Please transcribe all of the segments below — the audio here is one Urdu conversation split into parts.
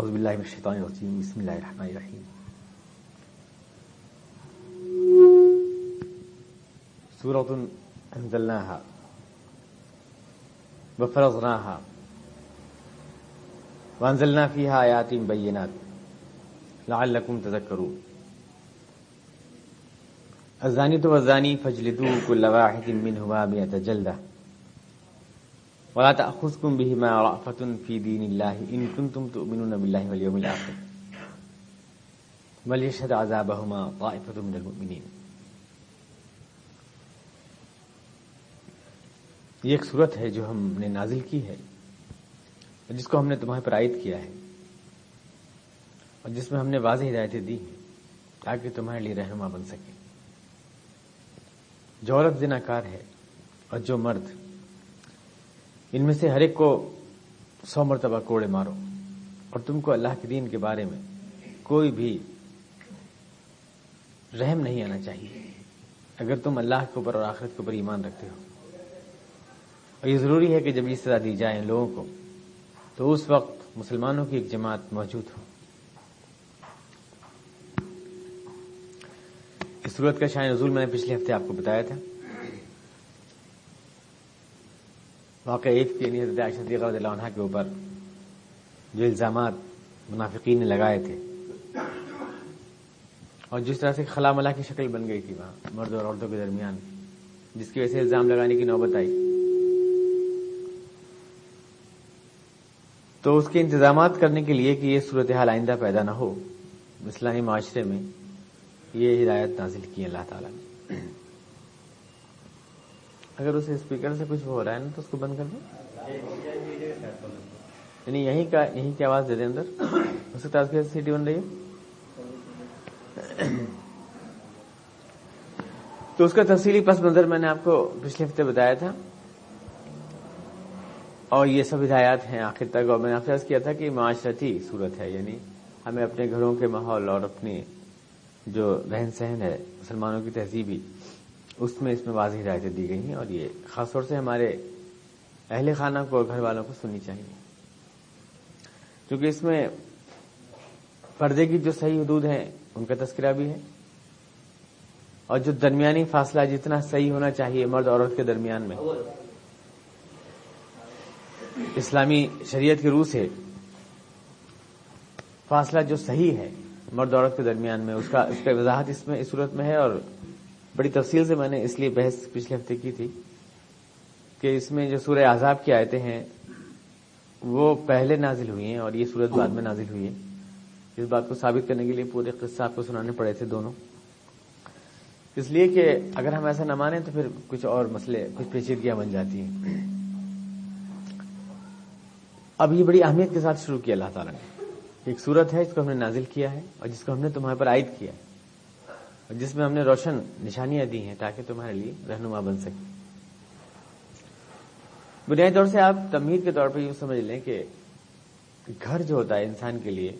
اعوذ باللہ من الشیطان الرجیم بسم اللہ الرحمن الرحیم سورة انزلناها وفرضناها وانزلنا فيها آيات بينات لعلكم تذكرون. الزانية والزاني فاجلدوا كل واحد منهما مئة جلدة. ولا تأخذكم بهما رأفة في دين الله إن كنتم تؤمنون بالله واليوم الآخر. وليشهد عذابهما طائفة من المؤمنين. یہ ایک صورت ہے جو ہم نے نازل کی ہے جس کو ہم نے تمہیں پر عائد کیا ہے اور جس میں ہم نے واضح ہدایتیں دی ہیں تاکہ تمہارے لیے رہنما بن سکے جو عورت زنا کار ہے اور جو مرد ان میں سے ہر ایک کو سو مرتبہ کوڑے مارو۔ اور تم کو اللہ کے دین کے بارے میں کوئی بھی رحم نہیں آنا چاہیے۔ اگر تم اللہ کے اوپر اور آخرت کے اوپر ایمان رکھتے ہو۔ اور یہ ضروری ہے کہ جب یہ سزا دی جائے لوگوں کو، تو اس وقت مسلمانوں کی ایک جماعت موجود ہو۔ اس صورت کا شاہ نزول میں نے پچھلے ہفتے آپ کو بتایا تھا۔ واقع ایک کے لیے صدیقہ رضی اللہ عنہ کے اوپر جو الزامات منافقین نے لگائے تھے۔ اور جس طرح سے خلا ملا کی شکل بن گئی تھی وہاں، مرد اور عورتوں کے درمیان، جس کی وجہ سے الزام لگانے کی نوبت آئی۔ تو اس کے انتظامات کرنے کے لیے کہ یہ صورتحال آئندہ پیدا نہ ہو اسلامی معاشرے میں یہ ہدایت نازل کی اللہ تعالیٰ نے۔ اگر اسے اسپیکر سے کچھ ہو رہا ہے نا تو اس کو بند کر دیں یعنی یہیں کا یہیں کی آواز دے دیں اندر۔ ہو سکتا ہے سیٹی بن رہی ہے۔ تو اس کا تفصیلی پس منظر میں نے آپ کو پچھلے ہفتے بتایا تھا۔ اور یہ سب ہدایات ہیں۔ آخر تک اور میں نے آپ کیا تھا کہ معاشرتی صورت ہے۔ یعنی ہمیں اپنے گھروں کے ماحول اور اپنی جو رہن سہن ہے، مسلمانوں کی تہذیبی اس میں اس میں واضح ہدایتیں دی گئی ہیں اور یہ خاص طور سے ہمارے اہل خانہ کو اور گھر والوں کو سننی چاہیے۔ کیونکہ اس میں پردے کی جو صحیح حدود ہیں، ان کا تذکرہ بھی ہے۔ اور جو درمیانی فاصلہ جتنا صحیح ہونا چاہیے مرد عورت کے درمیان میں۔ اسلامی شریعت کے روح سے فاصلہ جو صحیح ہے مرد عورت کے درمیان میں، اس کا اس کا وضاحت اس میں، اس صورت میں ہے اور بڑی تفصیل سے میں نے اس لیے بحث پچھلے ہفتے کی تھی کہ اس میں جو سورہ عذاب کی آیتیں ہیں، وہ پہلے نازل ہوئی ہیں اور یہ صورت بعد میں نازل ہوئی ہے اس بات کو ثابت کرنے کے لیے پورے قصہ آپ کو سنانے پڑے تھے دونوں۔ اس لیے کہ اگر ہم ایسا نہ مانیں تو پھر کچھ اور مسئلے، کچھ پیچیدگیاں بن جاتی ہیں۔ اب یہ بڑی اہمیت کے ساتھ شروع کیا اللہ تعالیٰ نے۔ ایک صورت ہے جس کو ہم نے نازل کیا ہے اور جس کو ہم نے تمہارے پر عائد کیا ہے۔ جس میں ہم نے روشن نشانیاں دی ہیں تاکہ تمہارے لیے رہنما بن سکے۔ بنیادی طور سے آپ تمہید کے طور پہ یوں سمجھ لیں کہ گھر جو ہوتا ہے انسان کے لیے،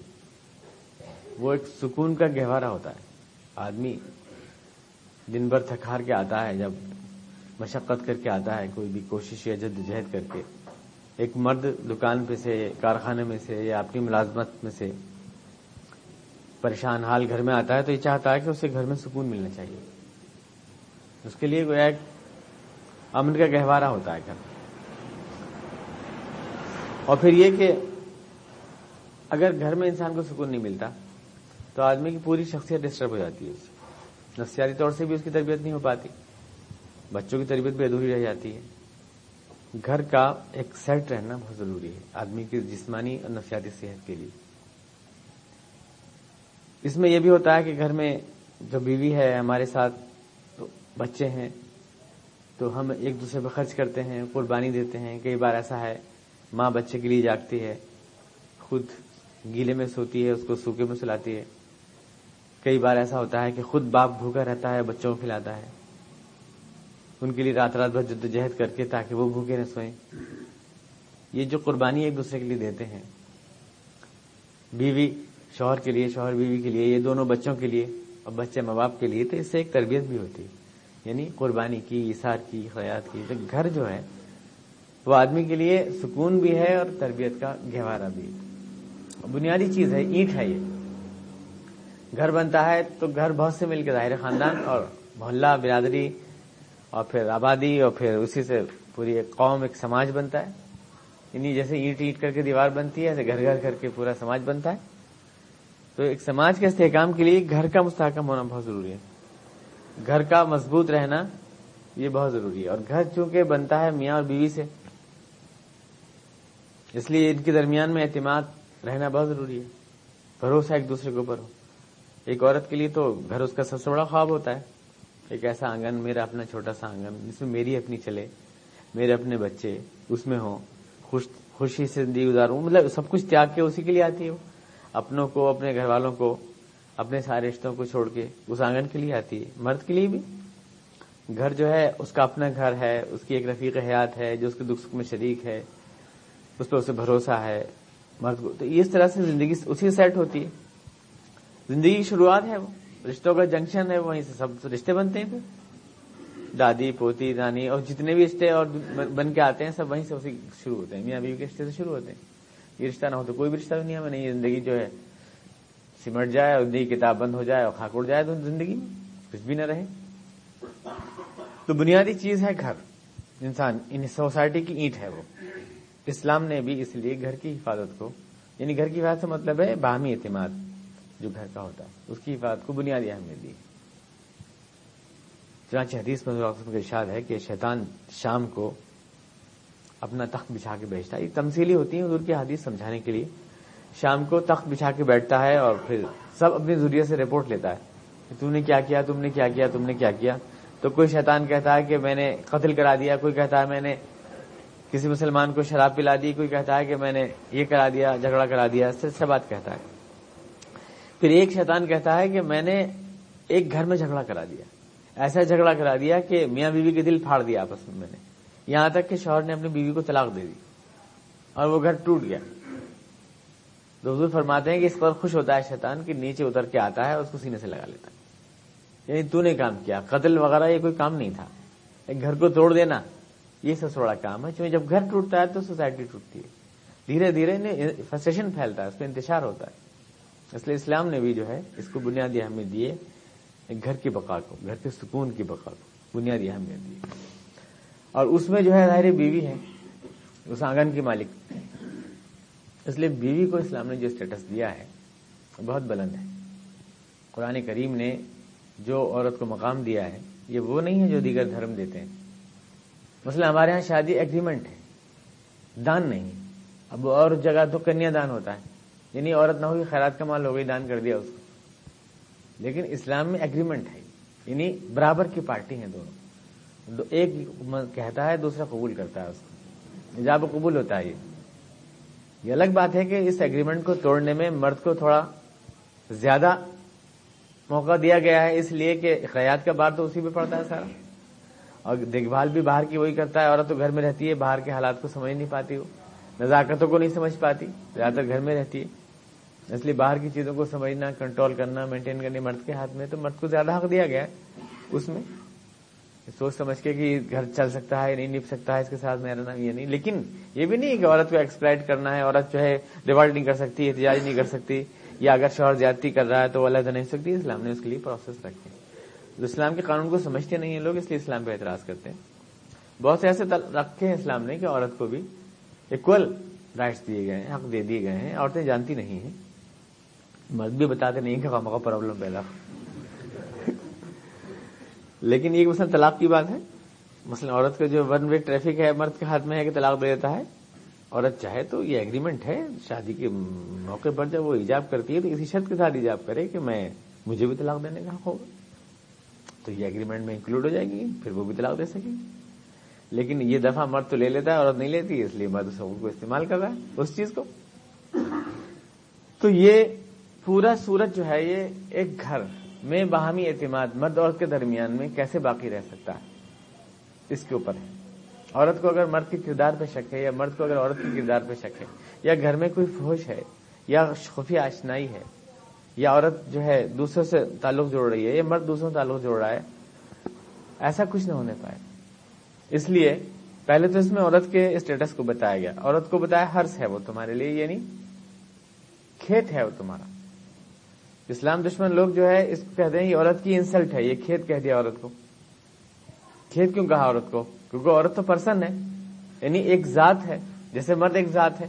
وہ ایک سکون کا گہوارہ ہوتا ہے۔ آدمی دن بھر تھکار کے آتا ہے، جب مشقت کر کے آتا ہے، کوئی بھی کوشش یا جد جہد کر کے۔ ایک مرد دکان پہ سے، کارخانے میں سے یا اپنی ملازمت میں سے پریشان حال گھر میں آتا ہے تو یہ چاہتا ہے کہ اسے گھر میں سکون ملنا چاہیے۔ اس کے لیے ایک امن کا گہوارہ ہوتا ہے گھر اور پھر یہ کہ اگر گھر میں انسان کو سکون نہیں ملتا تو آدمی کی پوری شخصیت ڈسٹرب ہو جاتی ہے اس نفسیاتی طور سے بھی اس کی تربیت نہیں ہو پاتی۔ بچوں کی تربیت بھی ادھوری رہ جاتی ہے۔ گھر کا ایک سیٹ رہنا بہت ضروری ہے۔ آدمی کی جسمانی اور نفسیاتی صحت کے لیے۔ اس میں یہ بھی ہوتا ہے کہ گھر میں جو بیوی ہے، ہمارے ساتھ تو بچے ہیں، تو ہم ایک دوسرے پہ خرچ کرتے ہیں، قربانی دیتے ہیں۔ کئی بار ایسا ہے، ماں بچے کے لیے جاگتی ہے، خود گیلے میں سوتی ہے، اس کو سوکھے میں سلاتی ہے۔ کئی بار ایسا ہوتا ہے کہ خود باپ بھوکا رہتا ہے، بچوں کو کھلاتا ہے۔ ان کے لیے رات رات بھر جدوجہد کر کے تاکہ وہ بھوکے نہ سوئیں۔ یہ جو قربانی ایک دوسرے کے لیے دیتے ہیں۔ بیوی شوہر کے لیے، شوہر بیوی کے لیے، یہ دونوں بچوں کے لیے، اور بچے ماں باپ کے لیے، تو اس سے ایک تربیت بھی ہوتی ہے۔ یعنی قربانی کی اثار کی خیات کی، تو گھر جو ہے، وہ آدمی کے لیے سکون بھی ہے اور تربیت کا گہوارہ بھی بنیادی چیز ہے، اینٹ ہے یہ۔ گھر بنتا ہے تو گھر بہت سے مل کے ظاہر خاندان اور محلہ، برادری، اور پھر آبادی، اور پھر اسی سے پوری ایک قوم، ایک سماج بنتا ہے۔ یعنی جیسے اینٹ اینٹ کر کے دیوار بنتی ہے، ایسے گھر گھر کر کے پورا سماج بنتا ہے۔ تو ایک سماج کے استحکام کے لیے گھر کا مستحکم ہونا بہت ضروری ہے۔ گھر کا مضبوط رہنا یہ بہت ضروری ہے۔ اور گھر چونکہ بنتا ہے میاں اور بیوی سے، اس لیے ان کے درمیان میں اعتماد رہنا بہت ضروری ہے۔ بھروسہ ایک دوسرے کے اوپر ہو۔ ایک عورت کے لیے تو گھر اس کا سب سے بڑا خواب ہوتا ہے۔ ایک ایسا آنگن، میرا اپنا چھوٹا سا آنگن جس میں میری اپنی چلے میرے اپنے بچے، اس میں ہوں، خوش، خوشی سے زندگی گزاروں مطلب سب کچھ تیاگ کے اسی کے لیے آتی ہے وہ۔ اپنوں کو، اپنے گھر والوں کو، اپنے سارے رشتوں کو چھوڑ کے اس آنگن کے لیے آتی ہے۔ مرد کے لیے بھی۔ گھر جو ہے، اس کا اپنا گھر ہے، اس کی ایک رفیق حیات ہے، جو اس کے دکھ سکھ میں شریک ہے، اس پہ اسے بھروسہ ہے۔ مرد کو تو اس طرح سے زندگی اسی سیٹ ہوتی ہے۔ زندگی کی شروعات ہے وہ۔ رشتوں کا جنکشن ہے وہیں سے سب رشتے بنتے ہیں پھر۔ دادی، پوتی نانی اور جتنے بھی رشتے اور بن کے آتے ہیں، سب وہیں سے اسی شروع ہوتے ہیں۔ میاں بیوی کے رشتے سے شروع ہوتے ہیں۔ یہ رشتہ نہ ہو تو کوئی بھی رشتہ دنیا میں نہیں ہے۔ زندگی جو ہے، سمٹ جائے اور زندگی کتاب بند ہو جائے اور خاک اڑ جائے تو زندگی میں کچھ بھی نہ رہے۔ تو بنیادی چیز ہے گھر۔ انسان ان سوسائٹی کی اینٹ ہے وہ۔ اسلام نے بھی اس لیے گھر کی حفاظت کو یعنی گھر کی حفاظت سے مطلب ہے باہمی اعتماد جو گھر کا ہوتا ہے۔ اس کی حفاظت کو بنیادی اہمیت دی۔ چنانچہ حدیث میں ارشاد ہے کہ شیطان شام کو اپنا تخت بچھا کے بیچتا ہے۔ یہ تمثیلی ہوتی ہے حضور کی حدیث سمجھانے کے لیے۔ شام کو تخت بچھا کے بیٹھتا ہے اور پھر سب اپنے ذریعے سے رپورٹ لیتا ہے کہ تم نے کیا کیا، تم نے کیا کیا، تم نے کیا کیا۔ تو کوئی شیطان کہتا ہے کہ میں نے قتل کرا دیا، کوئی کہتا ہے میں نے کسی مسلمان کو شراب پلا دی، کوئی کہتا ہے کہ میں نے یہ کرا دیا، جھگڑا کرا دیا سے بات کہتا ہے۔ پھر ایک شیطان کہتا ہے کہ میں نے ایک گھر میں جھگڑا کرا دیا۔ ایسا جھگڑا کرا دیا کہ میاں بیوی کے دل پھاڑ دیا آپس میں میں نے۔ یہاں تک کہ شوہر نے اپنی بیوی کو طلاق دے دی اور وہ گھر ٹوٹ گیا۔ حضور فرماتے ہیں کہ اس پر خوش ہوتا ہے شیطان کہ نیچے اتر کے آتا ہے اور اس کو سینے سے لگا لیتا ہے۔ یعنی تو نے کام کیا، قتل وغیرہ یہ کوئی کام نہیں تھا۔ ایک گھر کو توڑ دینا، یہ سب سے بڑا کام ہے۔ چونکہ جب گھر ٹوٹتا ہے تو سوسائٹی ٹوٹتی ہے۔ دھیرے دھیرے فرسٹریشن پھیلتا ہے، اس پہ انتشار ہوتا ہے۔ اس لیے اسلام نے بھی جو ہے اس کو بنیادی اہمیت دیے گھر کی بقا کو، گھر کے سکون کی بقا کو، بنیادی اہمیت دی اور اس میں جو ہے ظاہر بیوی ہے، اس آنگن کی مالک۔ اس لیے بیوی کو اسلام نے جو اسٹیٹس دیا ہے بہت بلند ہے۔ قرآن کریم نے جو عورت کو مقام دیا ہے، یہ وہ نہیں ہے جو دیگر دھرم دیتے ہیں۔ مثلا ہمارے ہاں شادی ایگریمنٹ ہے۔ دان نہیں اب اور جگہ تو کنیا دان ہوتا ہے۔ یعنی عورت نہ ہوئی، خیرات کا مال ہو گئی، دان کر دیا اس کو۔ لیکن اسلام میں ایگریمنٹ ہے۔ یعنی برابر کی پارٹی ہیں دونوں۔ ایک کہتا ہے، دوسرا قبول کرتا ہے اس کو۔ جب قبول ہوتا ہے یہ۔ الگ بات ہے کہ اس ایگریمنٹ کو توڑنے میں مرد کو تھوڑا زیادہ موقع دیا گیا ہے، اس لیے کہ خیات کا بار تو اسی پہ پڑتا ہے سارا۔ اور دیکھ بھال بھی باہر کی وہی کرتا ہے، عورت تو گھر میں رہتی ہے، باہر کے حالات کو سمجھ نہیں پاتی وہ۔ نزاکتوں کو نہیں سمجھ پاتی، زیادہ تر گھر میں رہتی ہے۔ اس لیے باہر کی چیزوں کو سمجھنا کنٹرول کرنا مینٹین کرنے مرد کے ہاتھ میں، تو مرد کو زیادہ حق دیا گیا ہے اس میں۔ سوچ سمجھ کے کہ گھر چل سکتا ہے نہیں نپ سکتا ہے اس کے ساتھ میرا نام یہ نہیں۔ لیکن یہ بھی نہیں کہ عورت کو ایکسپلائٹ کرنا ہے، عورت جو ہے ریوالٹ نہیں کر سکتی، احتجاج نہیں کر سکتی۔ یا اگر شوہر زیادتی کر رہا ہے تو وہ علیحدہ نہیں سکتی، اسلام نے اس کے لیے پروسیس رکھے۔ اسلام کے قانون کو سمجھتے نہیں ہیں لوگ، اس لیے اسلام پہ اعتراض کرتے ہیں۔ بہت سے ایسے رکھے ہیں اسلام نے کہ عورت کو بھی اکول رائٹس دیے گئے ہیں، حق دے دیے گئے ہیں، عورتیں جانتی نہیں ہیں۔ مرد بھی بتاتے نہیں کہ کا پرابلم پیدا لیکن یہ مثلا طلاق کی بات ہے، مثلا عورت کا جو ون وے ٹریفک ہے، مرد کے ہاتھ میں ہے کہ طلاق دے دیتا ہے، عورت چاہے تو یہ ایگریمنٹ ہے، شادی کے موقع پر جب وہ ایجاب کرتی ہے تو اسی شرط کے ساتھ ایجاب کرے کہ میں، مجھے بھی طلاق دینے کا حق ہوگا۔ تو یہ اگریمنٹ میں انکلوڈ ہو جائے گی، پھر وہ بھی طلاق دے سکے۔ گی لیکن یہ دفعہ مرد تو لے لیتا ہے، عورت نہیں لیتی، اس لیے مرد اس کو استعمال کر رہا ہے اس چیز کو۔ تو یہ پورا سورج جو ہے، یہ ایک گھر میں باہمی اعتماد مرد عورت کے درمیان میں کیسے باقی رہ سکتا ہے؟ اس کے اوپر ہے۔ عورت کو اگر مرد کے کردار پہ شک ہے یا مرد کو اگر عورت کے کردار پہ شک ہے یا گھر میں کوئی فوش ہے یا خفیہ آشنائی ہے یا عورت جو ہے دوسروں سے تعلق جوڑ رہی ہے یا مرد دوسروں سے تعلق جوڑ رہا ہے، ایسا کچھ نہ ہونے پائے۔ اس لیے پہلے تو اس میں عورت کے اسٹیٹس کو بتایا گیا۔ عورت کو بتایا ہرس ہے وہ تمہارے لیے یعنی کھیت ہے وہ تمہارا۔ اسلام دشمن لوگ جو ہے، اس کو کہتے ہیں یہ عورت کی انسلٹ ہے، یہ کھیت کہہ دیا عورت کو۔ کھیت کیوں کہا عورت کو؟ کیونکہ عورت تو پرسن ہے یعنی ایک ذات ہے، جیسے مرد ایک ذات ہے۔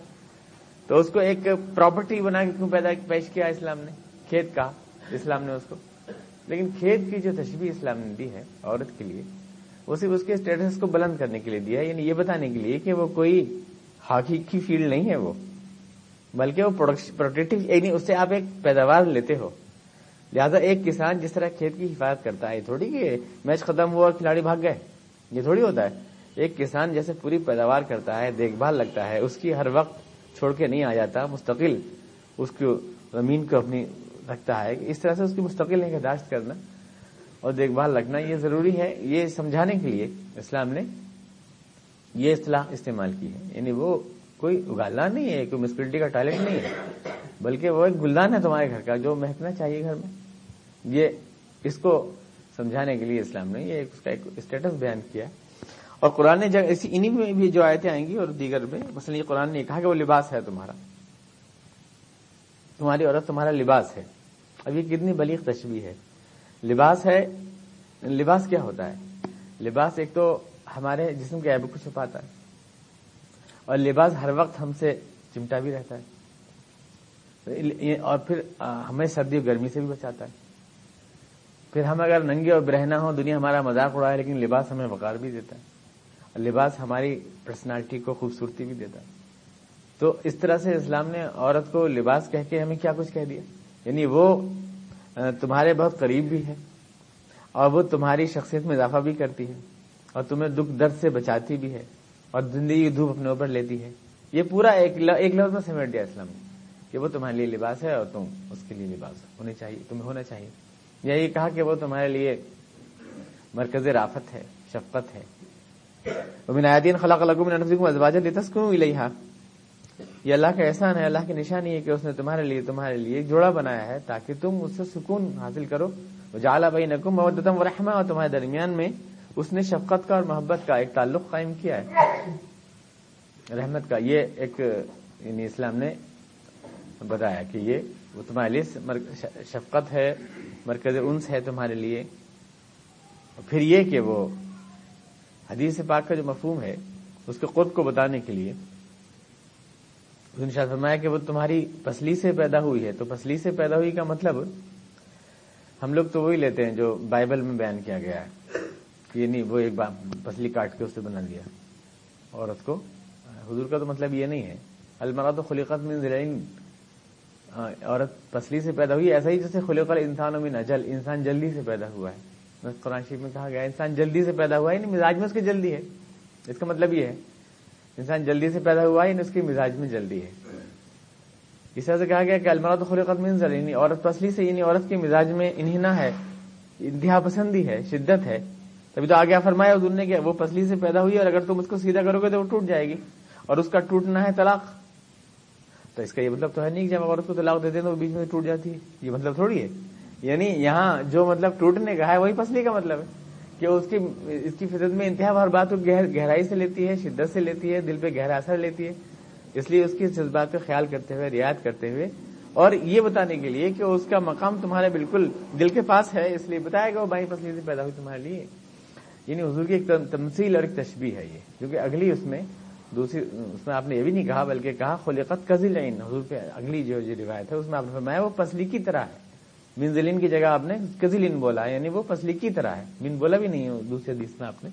تو اس کو ایک پراپرٹی بنا کے کیوں پیدا پیش کیا اسلام نے؟ کھیت کہا اسلام نے اس کو۔ لیکن کھیت کی جو تشبیح اسلام نے دی ہے عورت کے لیے، وہ صرف اس کے اسٹیٹس کو بلند کرنے کے لیے دیا ہے یعنی یہ بتانے کے لیے کہ وہ کوئی حقیقی فیلڈ نہیں ہے وہ۔ بلکہ وہ پروٹیکٹو یعنی اس سے آپ ایک پیداوار لیتے ہو۔ لہٰذا ایک کسان جس طرح کھیت کی حفاظت کرتا ہے تھوڑی کہ میچ ختم ہوا اور کھلاڑی بھاگ گئے، یہ تھوڑی ہوتا ہے۔ ایک کسان جیسے پوری پیداوار کرتا ہے، دیکھ بھال لگتا ہے، اس کی ہر وقت چھوڑ کے نہیں آ جاتا، مستقل اس کو زمین کو اپنی رکھتا ہے۔ اس طرح سے اس کی مستقل نگہداشت کرنا اور دیکھ بھال رکھنا، یہ ضروری ہے، یہ سمجھانے کے لیے اسلام نے یہ اصطلاح استعمال کی ہے۔ یعنی وہ کوئی اگالنا نہیں ہے، کوئی مسپلٹی کا ٹیلنٹ نہیں ہے، بلکہ وہ ایک گلدان ہے تمہارے گھر کا، جو مہکنا چاہیے گھر میں۔ یہ اس کو سمجھانے کے لیے اسلام نے یہ اس کا ایک اسٹیٹس بیان کیا۔ اور قرآن نے انہی میں بھی جو آیتیں آئیں گی اور دیگر میں، مثلا یہ قرآن نے کہا کہ وہ لباس ہے تمہارا۔ تمہاری عورت تمہارا لباس ہے۔ اب یہ کتنی بلیغ تشبیح ہے۔ لباس ہے، لباس کیا ہوتا ہے؟ لباس ایک تو ہمارے جسم کے عیب کو چھپاتا ہے۔ اور لباس ہر وقت ہم سے چمٹا بھی رہتا ہے۔ اور پھر ہمیں سردی اور گرمی سے بھی بچاتا ہے۔ پھر ہم اگر ننگے اور برہنا ہوں، دنیا ہمارا مذاق اڑا ہے لیکن لباس ہمیں وقار بھی دیتا ہے۔ اور لباس ہماری پرسنالٹی کو خوبصورتی بھی دیتا ہے۔ تو اس طرح سے اسلام نے عورت کو لباس کہہ کے ہمیں کیا کچھ کہہ دیا؟ یعنی وہ تمہارے بہت قریب بھی ہے اور وہ تمہاری شخصیت میں اضافہ بھی کرتی ہے اور تمہیں دکھ درد سے بچاتی بھی ہے۔ اور زندگی کی دھوپ اپنے اوپر لیتی ہے۔ یہ پورا ایک لفظ میں سمیٹ دیا اسلام نے کہ وہ تمہارے لیے لباس ہے اور تم اس کے لیے لباس ہونی چاہیے، تمہیں ہونا چاہیے۔ یا یہ کہا کہ وہ تمہارے لیے مرکز رافت ہے، شفقت ہے۔ خلاق ازواج یہ اللہ کا احسان ہے، اللہ کی نشانی ہے کہ اس نے تمہارے لیے تمہارے لیے جوڑا بنایا ہے تاکہ تم اس سے سکون حاصل کرو۔ جالا بھائی نکم و رحمہ اور تمہارے درمیان میں اس نے شفقت کا اور محبت کا ایک تعلق قائم کیا ہے۔ رحمت کا، یہ ایک یعنی اسلام نے بتایا کہ یہ وہ تمہارے لیے شفقت ہے، مرکز انس ہے تمہارے لیے۔ پھر یہ کہ وہ حدیث پاک کا جو مفہوم ہے، اس کے قرب کو بتانے کے لیے، اس نے فرمایا کہ وہ تمہاری پسلی سے پیدا ہوئی ہے۔ تو پسلی سے پیدا ہوئی کا مطلب ہم لوگ تو وہی لیتے ہیں جو بائبل میں بیان کیا گیا ہے۔ یہ نہیں، وہ ایک پسلی کاٹ کے اس سے بنا دیا عورت کو، حضور کا تو مطلب یہ نہیں ہے۔ المرا تو خلیقت میں زرعین عورت پسلی سے پیدا ہوئی، ایسا ہی جیسے خلق انسان میں نجل انسان جلدی سے پیدا ہوا ہے۔ قرآن شریف میں کہا گیا انسان جلدی سے پیدا ہوا ہے یعنی مزاج میں اس کی جلدی ہے۔ اس کا مطلب یہ ہے، انسان جلدی سے پیدا ہوا ہے یعنی اس کی مزاج میں جلدی ہے۔ اس طرح سے کہا گیا کہ المرا تو خلقت میں یعنی عورت پسلی سے یعنی عورت کے مزاج میں انہنا ہے، انتہا پسندی ہے، شدت ہے۔ تبھی تو آگے فرمایا، حضور نے کہ وہ پسلی سے پیدا ہوئی اور اگر تم اس کو سیدھا کرو گے تو وہ ٹوٹ جائے گی اور اس کا ٹوٹنا ہے طلاق۔ تو اس کا یہ مطلب تو ہے نہیں کہ جب عورت کو طلاق دیتے ہیں تو بیچ میں ٹوٹ جاتی ہے۔ یہ مطلب تھوڑی ہے۔ یعنی یہاں جو مطلب ٹوٹنے کا ہے وہی پسلی کا مطلب ہے کہ اس کی اس کی فطرت میں انتہا ہر بات گہرائی سے لیتی ہے، شدت سے لیتی ہے، دل پہ گہرا اثر لیتی ہے۔ اس لیے اس کی جذبات پہ خیال کرتے ہوئے، رعایت کرتے ہوئے اور یہ بتانے کے لیے کہ اس کا مقام تمہارے بالکل دل کے پاس ہے، اس لیے بتایا گا وہ بھائی پسلی سے پیدا ہوئی تمہارے لیے۔ یعنی حضور کی ایک تمثیل اور ایک تشبیح ہے یہ۔ کیونکہ اگلی اس میں دوسری اس میں آپ نے یہ بھی نہیں کہا، بلکہ کہا خلقت کزل حضور پہ اگلی جو روایت ہے، اس میں آپ نے فرمایا، وہ پسلی کی طرح ہے۔ منزلین کی جگہ آپ نے کزلین بولا یعنی وہ پسلی کی طرح ہے۔ من بولا بھی نہیں دوسرے حدیث میں آپ نے۔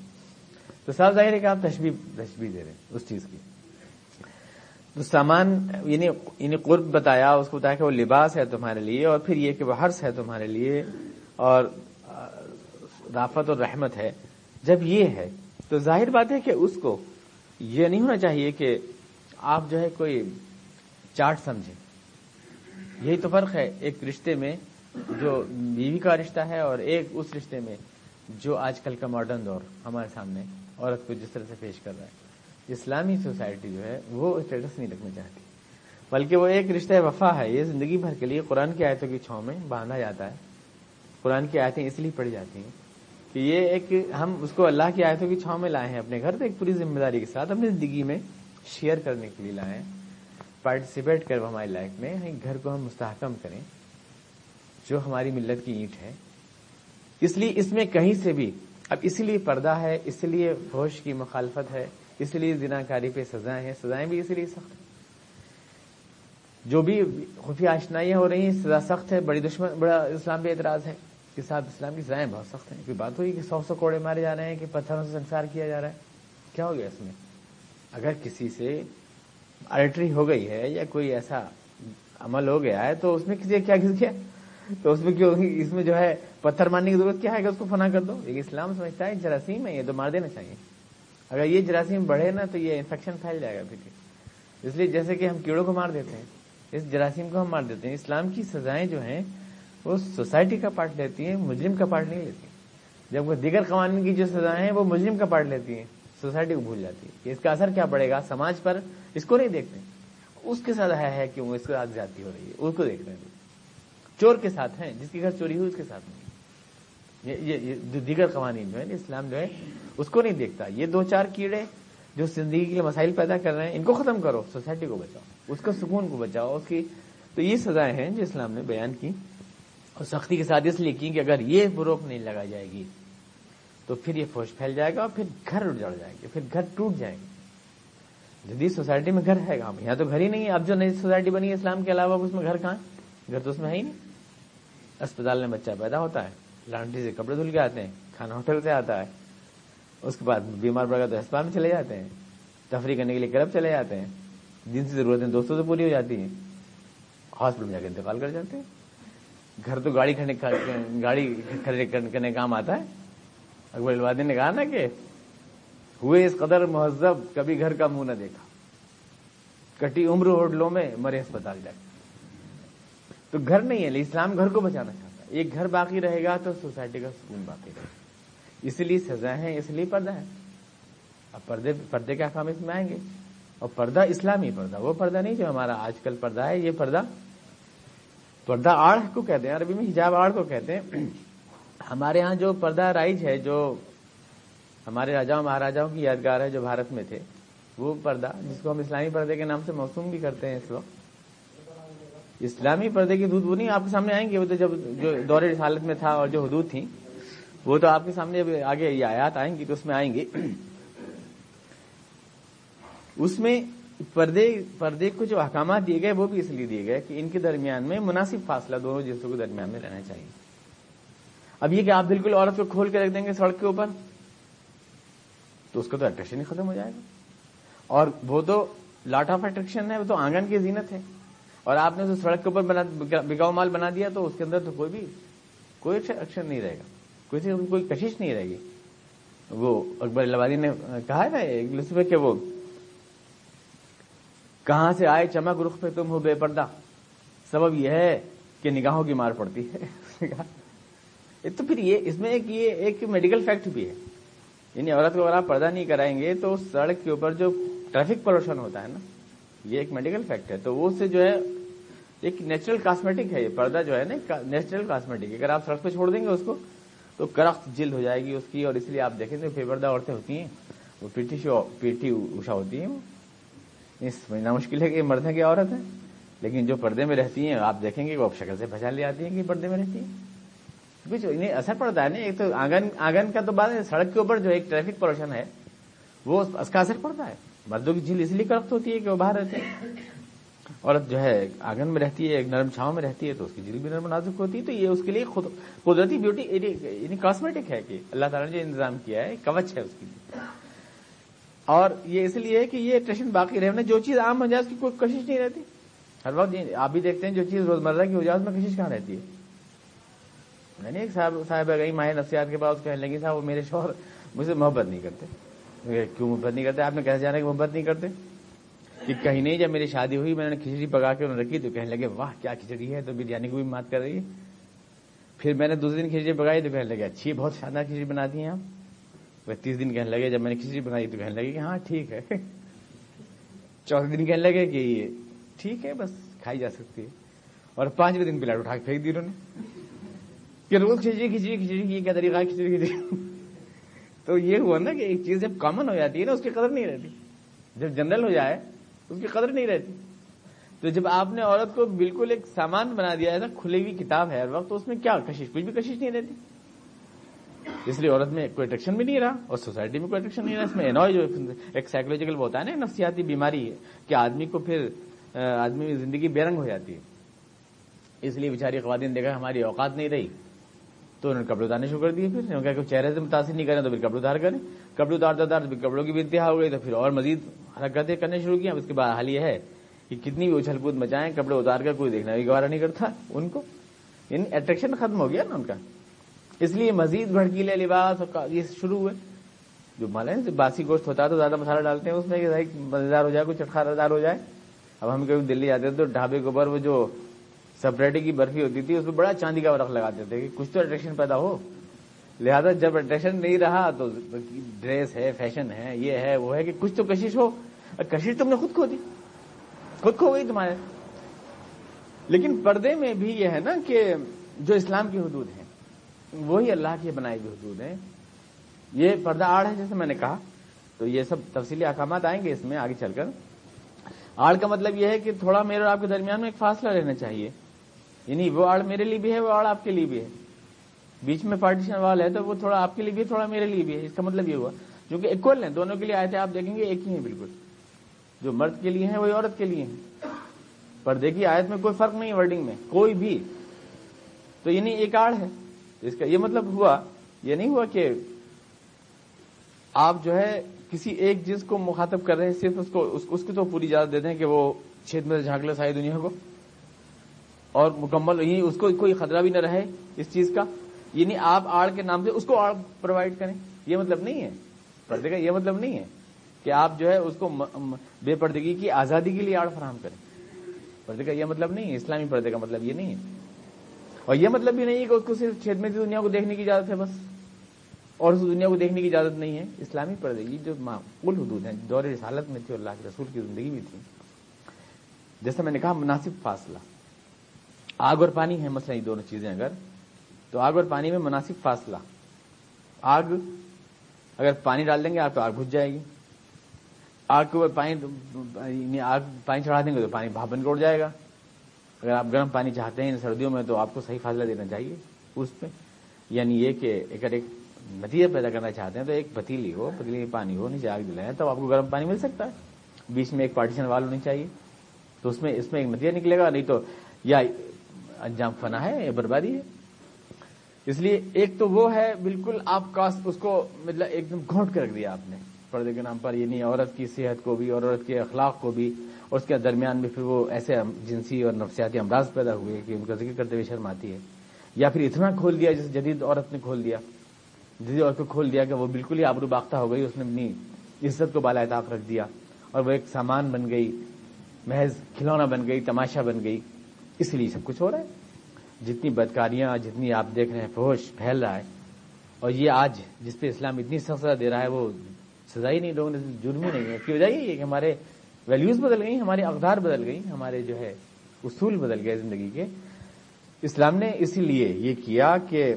تو صاف ظاہر ہے کہ آپ تشبیح تشبیح دے رہے ہیں اس چیز کی۔ تو سامان یعنی یعنی قرب بتایا، اس کو بتایا کہ وہ لباس ہے تمہارے لیے، اور پھر یہ کہ وہ حرص ہے تمہارے لیے، اور رافت اور رحمت ہے۔ جب یہ ہے، تو ظاہر بات ہے کہ اس کو یہ نہیں ہونا چاہیے کہ آپ جو ہے کوئی چارٹ سمجھیں۔ یہی تو فرق ہے ایک رشتے میں جو بیوی کا رشتہ ہے اور ایک اس رشتے میں جو آج کل کا ماڈرن دور ہمارے سامنے عورت کو جس طرح سے پیش کر رہا ہے۔ اسلامی سوسائٹی جو ہے، وہ اسٹیٹس نہیں رکھنا چاہتی۔ بلکہ وہ ایک رشتہ وفا ہے، یہ زندگی بھر کے لیے قرآن کی آیتوں کی چھاؤں میں باندھا جاتا ہے۔ قرآن کی آیتیں اس لیے پڑھی جاتی ہیں کہ یہ ایک ہم اس کو اللہ کی آیتوں کی چھاؤں میں لائے ہیں اپنے گھر تو ایک پوری ذمہ داری کے ساتھ اپنی زندگی میں شیئر کرنے کے لیے لائے ہیں۔ پارٹیسپیٹ کریں ہماری لائف میں یعنی گھر کو ہم مستحکم کریں، جو ہماری ملت کی اینٹ ہے۔ اس لیے اس میں کہیں سے بھی، اب اسی لیے پردہ ہے، اس لیے ہوش کی مخالفت ہے، اس لیے زنا کاری پہ سزائیں ہیں، سزائیں بھی اسی لیے سخت ہیں۔ جو بھی خفیہ آشنائیاں ہو رہی ہیں، سزا سخت ہے، بڑی دشمن، بڑا اسلام پہ اعتراض ہے۔ کہ صاحب اسلام کی سزائیں بہت سخت ہیں۔ کوئی بات ہوئی کہ سو سو کوڑے مارے جا رہے ہیں کہ پتھروں سے سنسار کیا جا رہا ہے؟ کیا ہو گیا اس میں؟ اگر کسی سے الٹری ہو گئی ہے یا کوئی ایسا عمل ہو گیا ہے تو اس میں کسی کیا گھس گیا تو اس میں کیوں اس میں جو ہے پتھر مارنے کی ضرورت کیا ہے کہ اس کو فنا کر دو؟ لیکن اسلام سمجھتا ہے جراثیم ہے یہ تو مار دینا چاہیے۔ اگر یہ جراثیم بڑھے نا تو یہ انفیکشن پھیل جائے گا پھر۔ اس لیے جیسے کہ ہم کیڑوں کو مار دیتے ہیں، اس جراثیم کو ہم مار دیتے ہیں۔ اسلام کی سزائیں جو ہیں وہ سوسائٹی کا پارٹ لیتی ہیں، مجرم کا پارٹ نہیں لیتی۔ جب وہ دیگر قوانین کی جو سزائیں ہیں، وہ مجرم کا پارٹ لیتی ہیں۔ سوسائٹی کو بھول جاتی ہے کہ اس کا اثر کیا پڑے گا؟ سماج پر اس کو نہیں دیکھتے۔ اس کے ساتھ ہے کہ وہ اس کے ساتھ زیادتی ہو رہی ہے، اس کو دیکھ رہے ہیں۔ چور کے ساتھ ہیں، جس کی گھر چوری ہوئی، اس کے ساتھ نہیں۔ یہ جو دیگر قوانین جو ہے اسلام جو ہے، اس کو نہیں دیکھتا۔ یہ دو چار کیڑے جو زندگی کے مسائل پیدا کر رہے ہیں، ان کو ختم کرو، سوسائٹی کو بچاؤ، اس کو سکون کو بچاؤ، اس کی۔ تو یہ سزائیں ہیں جو اسلام نے بیان کی۔ اور سختی کے ساتھ اس لیے کی کہ اگر یہ بروک نہیں لگائی جائے گی، تو پھر یہ فوج پھیل جائے گا اور پھر گھر اجڑ جائیں گے، پھر گھر ٹوٹ جائیں گے۔ جدید سوسائٹی میں گھر ہے گا، یہاں تو گھر ہی نہیں ہے۔ اب جو نئی سوسائٹی بنی ہے اسلام کے علاوہ، اس میں گھر کہاں؟ گھر تو اس میں ہے ہی نہیں۔ اسپتال میں بچہ پیدا ہوتا ہے لانڈری سے کپڑے دھل کے آتے ہیں، کھانا ہوٹل سے آتا ہے۔ اس کے بعد بیمار پڑ گیا تو اسپتال میں چلے جاتے ہیں، تفریح کرنے کے لیے کلب چلے جاتے ہیں۔ جن سے ضرورتیں دوستوں سے پوری ہو جاتی ہیں۔ ہاسپٹل میں جا کے انتقال کر جاتے ہیں۔ گھر تو گاڑی گاڑی کرنے کام آتا ہے؟ اکبر الوادی نے کہا نا کہ ہوئے اس قدر مہذب کبھی گھر کا منہ نہ دیکھا۔ کٹی عمر ہوٹلوں میں مرے اسپتال جائے تو گھر نہیں ہے، اسلام گھر کو بچانا چاہتا ہے۔ ایک گھر باقی رہے گا تو سوسائٹی کا سکون باقی رہے گا۔ اس لیے سزا ہے اس لیے پردہ ہے اب پردے پردے کے احکام اس میں آئیں گے؟ اور پردہ اسلامی پردہ، وہ پردہ نہیں جو ہمارا آج کل پردہ ہے، یہ پردہ پردہ آڑ کو کہتے ہیں، عربی میں حجاب آڑ کو کہتے ہیں۔ ہمارے ہاں جو پردہ رائج ہے، جو ہمارے راجاؤں مہاراجاؤں کی یادگار ہے، جو بھارت میں تھے، وہ پردہ، جس کو ہم اسلامی پردے کے نام سے موسوم بھی کرتے ہیں اس وقت۔ اسلامی پردے کی حدود وہ نہیں، آپ کے سامنے آئیں گے۔ وہ تو جب جو دور حالت میں تھا اور جو حدود تھیں، وہ تو آپ کے سامنے آگے یہ آیات آئیں گی تو اس میں آئیں گے۔ اس میں پردے پردے کو جو احکامات دیے گئے، وہ بھی اس لیے دیے گئے کہ ان کے درمیان میں مناسب فاصلہ دونوں جنسوں کے درمیان میں رہنا چاہیے۔ اب یہ کہ آپ بالکل عورت کو کھول کے رکھ دیں گے سڑک کے اوپر، تو اس کا تو اٹریکشن ہی ختم ہو جائے گا۔ اور وہ تو لاٹ آف اٹریکشن ہے، وہ تو آنگن کی زینت ہے۔ اور آپ نے اسے سڑک کے اوپر بکاؤ مال بنا دیا، تو اس کے اندر تو کوئی بھی، کوئی اکشر نہیں رہے گا۔ کوئی کوئی کشش نہیں رہے گی۔ وہ اکبر البادی نے کہا ہے نا کہ وہ کہاں سے آئے چمک رخ پہ تم ہو بے پردہ؟ سبب یہ ہے کہ نگاہوں کی مار پڑتی ہے۔ تو پھر یہ اس میں ایک یہ ایک میڈیکل فیکٹ بھی ہے۔ یعنی عورت کو اگر آپ پردہ نہیں کرائیں گے تو سڑک کے اوپر جو ٹریفک پولوشن ہوتا ہے نا، یہ ایک میڈیکل فیکٹ ہے۔ تو وہ سے جو ہے، ایک نیچرل کاسمیٹک ہے یہ۔ پردہ جو ہے نا نیچرل کاسمیٹک اگر آپ سڑک پہ چھوڑ دیں گے اس کو، تو کرخت جلد ہو جائے گی اس کی۔ اور اس لیے آپ دیکھیں تو فیوردہ عورتیں ہوتی ہیں۔ وہ پی ٹی شو پی ٹی اوشا ہوتی ہیں۔ سمجھنا مشکل ہے کہ یہ مرد ہے کہ عورت ہے۔ لیکن جو پردے میں رہتی ہیں، آپ دیکھیں گے وہ شکل سے پہچان لے آتی ہیں کہ پردے میں رہتی ہیں۔ کچھ انہیں اثر پڑتا ہے نا، ایک تو آنگن آنگن کا تو بات ہے، سڑک کے اوپر جو ایک ٹریفک پولوشن ہے، وہ اس کا اثر پڑتا ہے۔ مردوں کی جھیل اس لیے کرخت ہوتی ہے کہ وہ باہر رہتے ہیں۔ عورت جو ہے، آنگن میں رہتی ہے، ایک نرم چھاؤں میں رہتی ہے تو اس کی جھیل بھی نرم نازک ہوتی ہے۔ تو یہ اس کے لیے خود، قدرتی بیوٹی یعنی, یعنی کاسمیٹک ہے کہ اللہ تعالیٰ نے جو انتظام کیا ہے کوچ ہے اس کے لیے۔ اور یہ اس لیے کہ یہ ٹریشن باقی رہے جو چیز عام ہو جائے اس کی کوئی کشش نہیں رہتی۔ ہر وقت آپ بھی دیکھتے ہیں جو چیز روزمرہ کی ہو جائے اس میں کشش کہاں رہتی ہے؟ میں نے ایک صاحب صاحب گئی ماہر نفسیات کے بعد کہنے لگی، صاحب، وہ میرے شوہر مجھ سے محبت نہیں کرتے۔ کیوں محبت نہیں کرتے؟ آپ نے کیسے جانا کہ محبت نہیں کرتے؟ کہ کہیں نہیں، جب میری شادی ہوئی، میں نے کھچڑی پکا کے انہوں نے رکھی تو کہنے لگے، واہ، کیا کھچڑی ہے، تو بریانی کو بھی مات کر رہی ہے۔ پھر میں نے دوسرے دن کھچڑی پکائی تو کہنے لگے، اچھی بہت شاندار کھچڑی بناتی ہیں آپ۔ تیس دن کہنے لگے، جب میں نے کھچڑی بنائی تو کہنے لگے کہ ہاں ٹھیک ہے۔ چوتھے دن کہنے لگے کہ یہ ٹھیک ہے، بس کھائی جا سکتی ہے۔ اور پانچویں دن پلاٹ اٹھا کے پھینک دی انہوں نے۔ کہ روز کھچڑی کھچڑی کھچڑی کی کیا طریقہ کھچڑی کھچڑی۔ تو یہ ہوا نا کہ ایک چیز جب کامن ہو جاتی ہے نا، اس کی قدر نہیں رہتی۔ جب جنرل ہو جائے، اس کی قدر نہیں رہتی۔ تو جب آپ نے عورت کو بالکل ایک سامان بنا دیا ہے نا، کھلی ہوئی کتاب ہے ہر وقت، تو اس میں کیا کشش؟ کچھ بھی کشش نہیں رہتی۔ اس لیے عورت میں کوئی اٹریکشن بھی نہیں رہا اور سوسائٹی میں کوئی اٹریکشن نہیں رہا۔ اس میں انوائے جو ایک سائیکولوجیکل ہوتا ہے نا نفسیاتی بیماری ہے کہ آدمی کو پھر آدمی کی زندگی بے رنگ ہو جاتی ہے۔ اس لیے بیچاری خواتین دیکھا ہماری اوقات نہیں رہی۔ تو انہوں نے کپڑے اتارنے شروع کر دیے پھر۔ کہا کہ چہرے سے متاثر نہیں کریں تو پھر کپڑے اتار کریں۔ کپڑے اتارتے اتارتے کپڑوں کی بھی انتہا ہو گئی تو پھر اور مزید حرکتیں کرنے شروع کی اس کے بعد حال یہ ہے کہ کتنی بھی اچھل کود مچائیں، کپڑے اتار کر کوئی دیکھنا بھی گوارا نہیں کرتا ان کو۔ یعنی اٹریکشن ختم ہو گیا نا ان کا۔ اس لیے مزید بھڑکیلے لباس یہ شروع ہوئے۔ جو مالے باسی گوشت ہوتا ہے تو زیادہ مسالہ ڈالتے ہیں، اس میں کہ مزیدار ہو جائے، کوئی چٹخا دار ہو جائے۔ اب ہم کبھی دلی آتے تو ڈھابے کے اوپر وہ جو سپریٹی کی برفی ہوتی تھی، اس میں بڑا چاندی کا ورق لگاتے تھے کہ کچھ تو اٹریکشن پیدا ہو۔ لہذا جب اٹریکشن نہیں رہا تو ڈریس ہے فیشن ہے، یہ ہے، وہ ہے کہ کچھ تو کشش ہو۔ کشش تم نے خود کھو دی۔ خود کھو گئی تمہارے۔ لیکن پردے میں بھی یہ ہے نا کہ جو اسلام کی حدود ہیں وہی اللہ کی بنائی ہوئی حدود ہیں۔ یہ پردہ آڑ ہے جیسے میں نے کہا۔ تو یہ سب تفصیلی احکامات آئیں گے اس میں آگے چل کر۔ آڑ کا مطلب یہ ہے کہ تھوڑا میرے اور آپ کے درمیان میں ایک فاصلہ رہنا چاہیے۔ یعنی وہ آڑ میرے لیے بھی ہے، وہ آڑ آپ کے لیے بھی ہے۔ بیچ میں پارٹیشن وال ہے تو وہ تھوڑا آپ کے لیے بھی تھوڑا میرے لیے بھی ہے۔ اس کا مطلب یہ ہوا۔ جو کہ اکول ہیں، دونوں کے لیے آئے تھے آپ دیکھیں گے ایک ہی ہیں بالکل۔ جو مرد کے لیے ہیں، وہی عورت کے لیے ہیں۔ پر دیکھیے، آیت میں کوئی فرق نہیں ورڈنگ میں، کوئی بھی۔ تو یعنی ایک آڑ ہے۔ اس کا یہ مطلب ہوا، یہ نہیں ہوا کہ آپ جو ہے کسی ایک جنس کو مخاطب کر رہے ہیں، صرف اس کو، اس کی تو پوری اجازت دیتے ہیں کہ وہ چھید میں جھانک لے ساری دنیا کو۔ اور مکمل یہی، اس کو کوئی خطرہ بھی نہ رہے اس چیز کا۔ یعنی آپ آڑ کے نام سے اس کو آڑ پرووائڈ کریں۔ یہ مطلب نہیں ہے۔ پردے کا یہ مطلب نہیں ہے کہ آپ جو ہے اس کو بے پردگی کی آزادی کے لیے آڑ فراہم کریں۔ پردے کا یہ مطلب نہیں ہے، اسلامی پردے کا مطلب یہ نہیں ہے۔ اور یہ مطلب بھی نہیں ہے کہ اس کو صرف چھید میں دنیا کو دیکھنے کی اجازت ہے بس۔ اور اس دنیا کو دیکھنے کی اجازت نہیں ہے، اسلامی پردے یہ جو معقول حدود ہیں، دور رسالت میں تھی اللہ کے رسول کی زندگی بھی تھی۔ جیسا میں نے کہا، مناسب فاصلہ۔ آگ اور پانی ہے مسئلہ یہ دونوں چیزیں اگر۔ تو آگ اور پانی میں مناسب فاصلہ۔ آگ، اگر پانی ڈال دیں گے آپ تو آگ بھج جائے گی۔ آگ کے اوپر پانی یعنی آگ پانی چڑھا دیں گے تو پانی بھاپ بن کے اڑ جائے گا۔ اگر آپ گرم پانی چاہتے ہیں سردیوں میں تو آپ کو صحیح فاصلہ دینا چاہیے اس پہ۔ یعنی یہ کہ اگر ایک نتیجہ پیدا کرنا چاہتے ہیں تو ایک پتیلی ہو، پتیلی میں پانی ہو، نیچے آگ دلائیں تو آپ کو گرم پانی مل سکتا ہے۔ بیچ میں ایک پارٹیشن وال ہونی چاہیے۔ تو اس میں اس میں ایک نتیجہ نکلے گا، نہیں تو یا انجام فنا ہے یا بربادی ہے۔ اس لیے ایک تو وہ ہے، بالکل آپ کا اس کو مطلب ایک دم گھونٹ کر رکھ دیا آپ نے۔ پردے کے نام پر یعنی عورت کی صحت کو بھی اور عورت کے اخلاق کو بھی۔ اور اس کے درمیان میں پھر وہ ایسے جنسی اور نفسیاتی امراض پیدا ہوئے کہ ان کا ذکر کرتے ہوئے شرم آتی ہے۔ یا پھر اتنا کھول دیا جیسے جدید عورت نے کھول دیا۔ جدید عورت کو کھول دیا کہ وہ بالکل ہی آبرو باختہ ہو گئی، اس نے اپنی عزت کو بالا طاق رکھ دیا اور وہ ایک سامان بن گئی، محض کھلونا بن گئی، تماشا بن گئی۔ اس لیے سب کچھ ہو رہا ہے۔ جتنی بدکاریاں، جتنی آپ دیکھ رہے ہیں فوش پھیل رہا ہے۔ اور یہ آج جس پہ اسلام اتنی سزا دے رہا ہے، وہ سزا ہی نہیں، لوگوں نے جرم ہی نہیں ہے۔ اس کی وجہ یہ کہ ہمارے ویلیوز بدل گئی ہماری اقدار بدل گئی ہمارے جو ہے اصول بدل گئے زندگی کے۔ اسلام نے اسی لیے یہ کیا کہ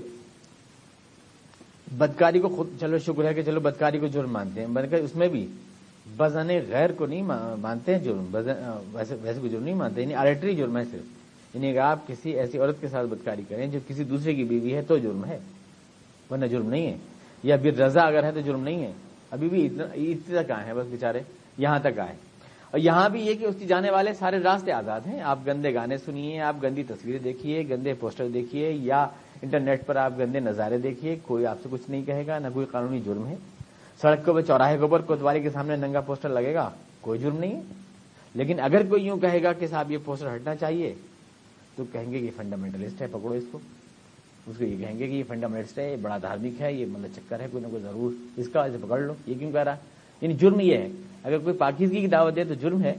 بدکاری کو خود چلو شکر ہے کہ چلو بدکاری کو جرم مانتے ہیں اس میں بھی بزن غیر کو نہیں مانتے ہیں جرم ویسے ویسے کو جرم نہیں مانتے یعنی آرٹری جرم ہے صرف۔ یعنی اگر آپ کسی ایسی عورت کے ساتھ بدکاری کریں جو کسی دوسرے کی بیوی ہے تو جرم ہے، ورنہ جرم نہیں ہے۔ یا پھر رضا اگر ہے تو جرم نہیں ہے۔ ابھی بھی اتنا تک آئے ہیں بس بےچارے یہاں تک آئے۔ اور یہاں بھی یہ کہ اس کی جانے والے سارے راستے آزاد ہیں۔ آپ گندے گانے سنیے، آپ گندی تصویریں دیکھیے، گندے پوسٹر دیکھیے، یا انٹرنیٹ پر آپ گندے نظارے دیکھیے، کوئی آپ سے کچھ نہیں کہے گا، نہ کوئی قانونی جرم ہے۔ سڑک کے اوپر چوراہے کے اوپر کوتوالی کے سامنے ننگا پوسٹر لگے گا، کوئی جرم نہیں ہے۔ لیکن اگر کوئی یوں کہے گا کہ صاحب یہ پوسٹر ہٹنا چاہیے، تو کہیں گے کہ فنڈامنٹلسٹ ہے، پکڑو اس کو۔ اس کو یہ کہیں گے کہ یہ فنڈامنٹلسٹ ہے، یہ بڑا دھارمک ہے، یہ مطلب چکر ہے، کوئی نہ کوئی ضرور اس کا، اسے پکڑ لو۔ یہ کیوں کہہ رہا ہے؟ یعنی جرم یہ ہے اگر کوئی پاکیزگی کی دعوت دے تو جرم ہے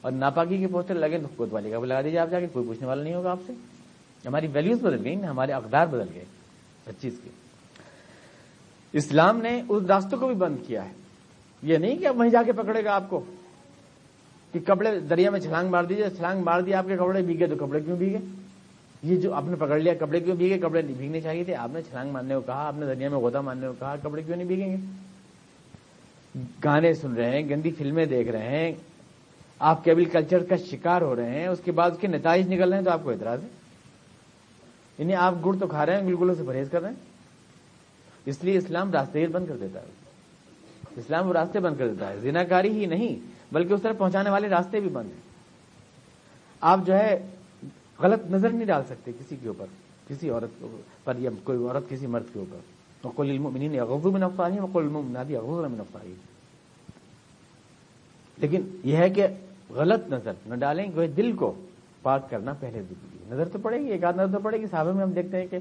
اور ناپاکی کے پوسٹر لگے تو کوتوالی کا بھی لگا دیجیے آپ جا کے، کوئی پوچھنے والا نہیں ہوگا آپ سے۔ ہماری ویلیوز بدل گئی نا ہمارے اقدار بدل گئے ہر چیز کے۔ اسلام نے اس راستوں کو بھی بند کیا ہے۔ یہ نہیں کہ اب وہیں جا کے پکڑے گا آپ کو کہ کپڑے دریا میں چھلانگ مار دیجیے چھلانگ مار دیا آپ کے کپڑے، بھیگے تو کپڑے کیوں بھیگے؟ یہ جو آپ نے پکڑ لیا، کپڑے کیوں بھیگے؟ کپڑے نہیں بھیگنے چاہیے تھے۔ آپ نے چھلانگ مارنے کو کہا، آپ نے دریا میں غوطہ مارنے کو کہا، کپڑے کیوں نہیں بھیگیں گے؟ گانے سن رہے ہیں، گندی فلمیں دیکھ رہے ہیں، آپ کیبل کلچر کا شکار ہو رہے ہیں، اس کے بعد اس کے نتائج نکل رہے ہیں تو آپ کو اعتراض ہے؟ یعنی آپ گڑ تو کھا رہے ہیں، بالکل سے پرہیز کر رہے ہیں؟ اس لیے اسلام راستے بند کر دیتا ہے۔ اسلام وہ راستے بند کر دیتا ہے۔ زنا کاری ہی نہیں، بلکہ اس طرح پہنچانے والے راستے بھی بند ہیں۔ آپ جو ہے، غلط نظر نہیں ڈال سکتے کسی کے اوپر، کسی عورت پر یا کوئی عورت کسی مرد کے اوپر۔ وقل المؤمنین یغضوا من ابصارهم وقل المؤمنات یغضن من ابصارهن لیکن یہ ہے کہ غلط نظر نہ ڈالیں کہ دل کو پاک کرنا پہلے ضروری ہے نظر تو پڑے گی، ایک آدھ نظر تو پڑے گی۔ صحابہ میں ہم دیکھتے ہیں کہ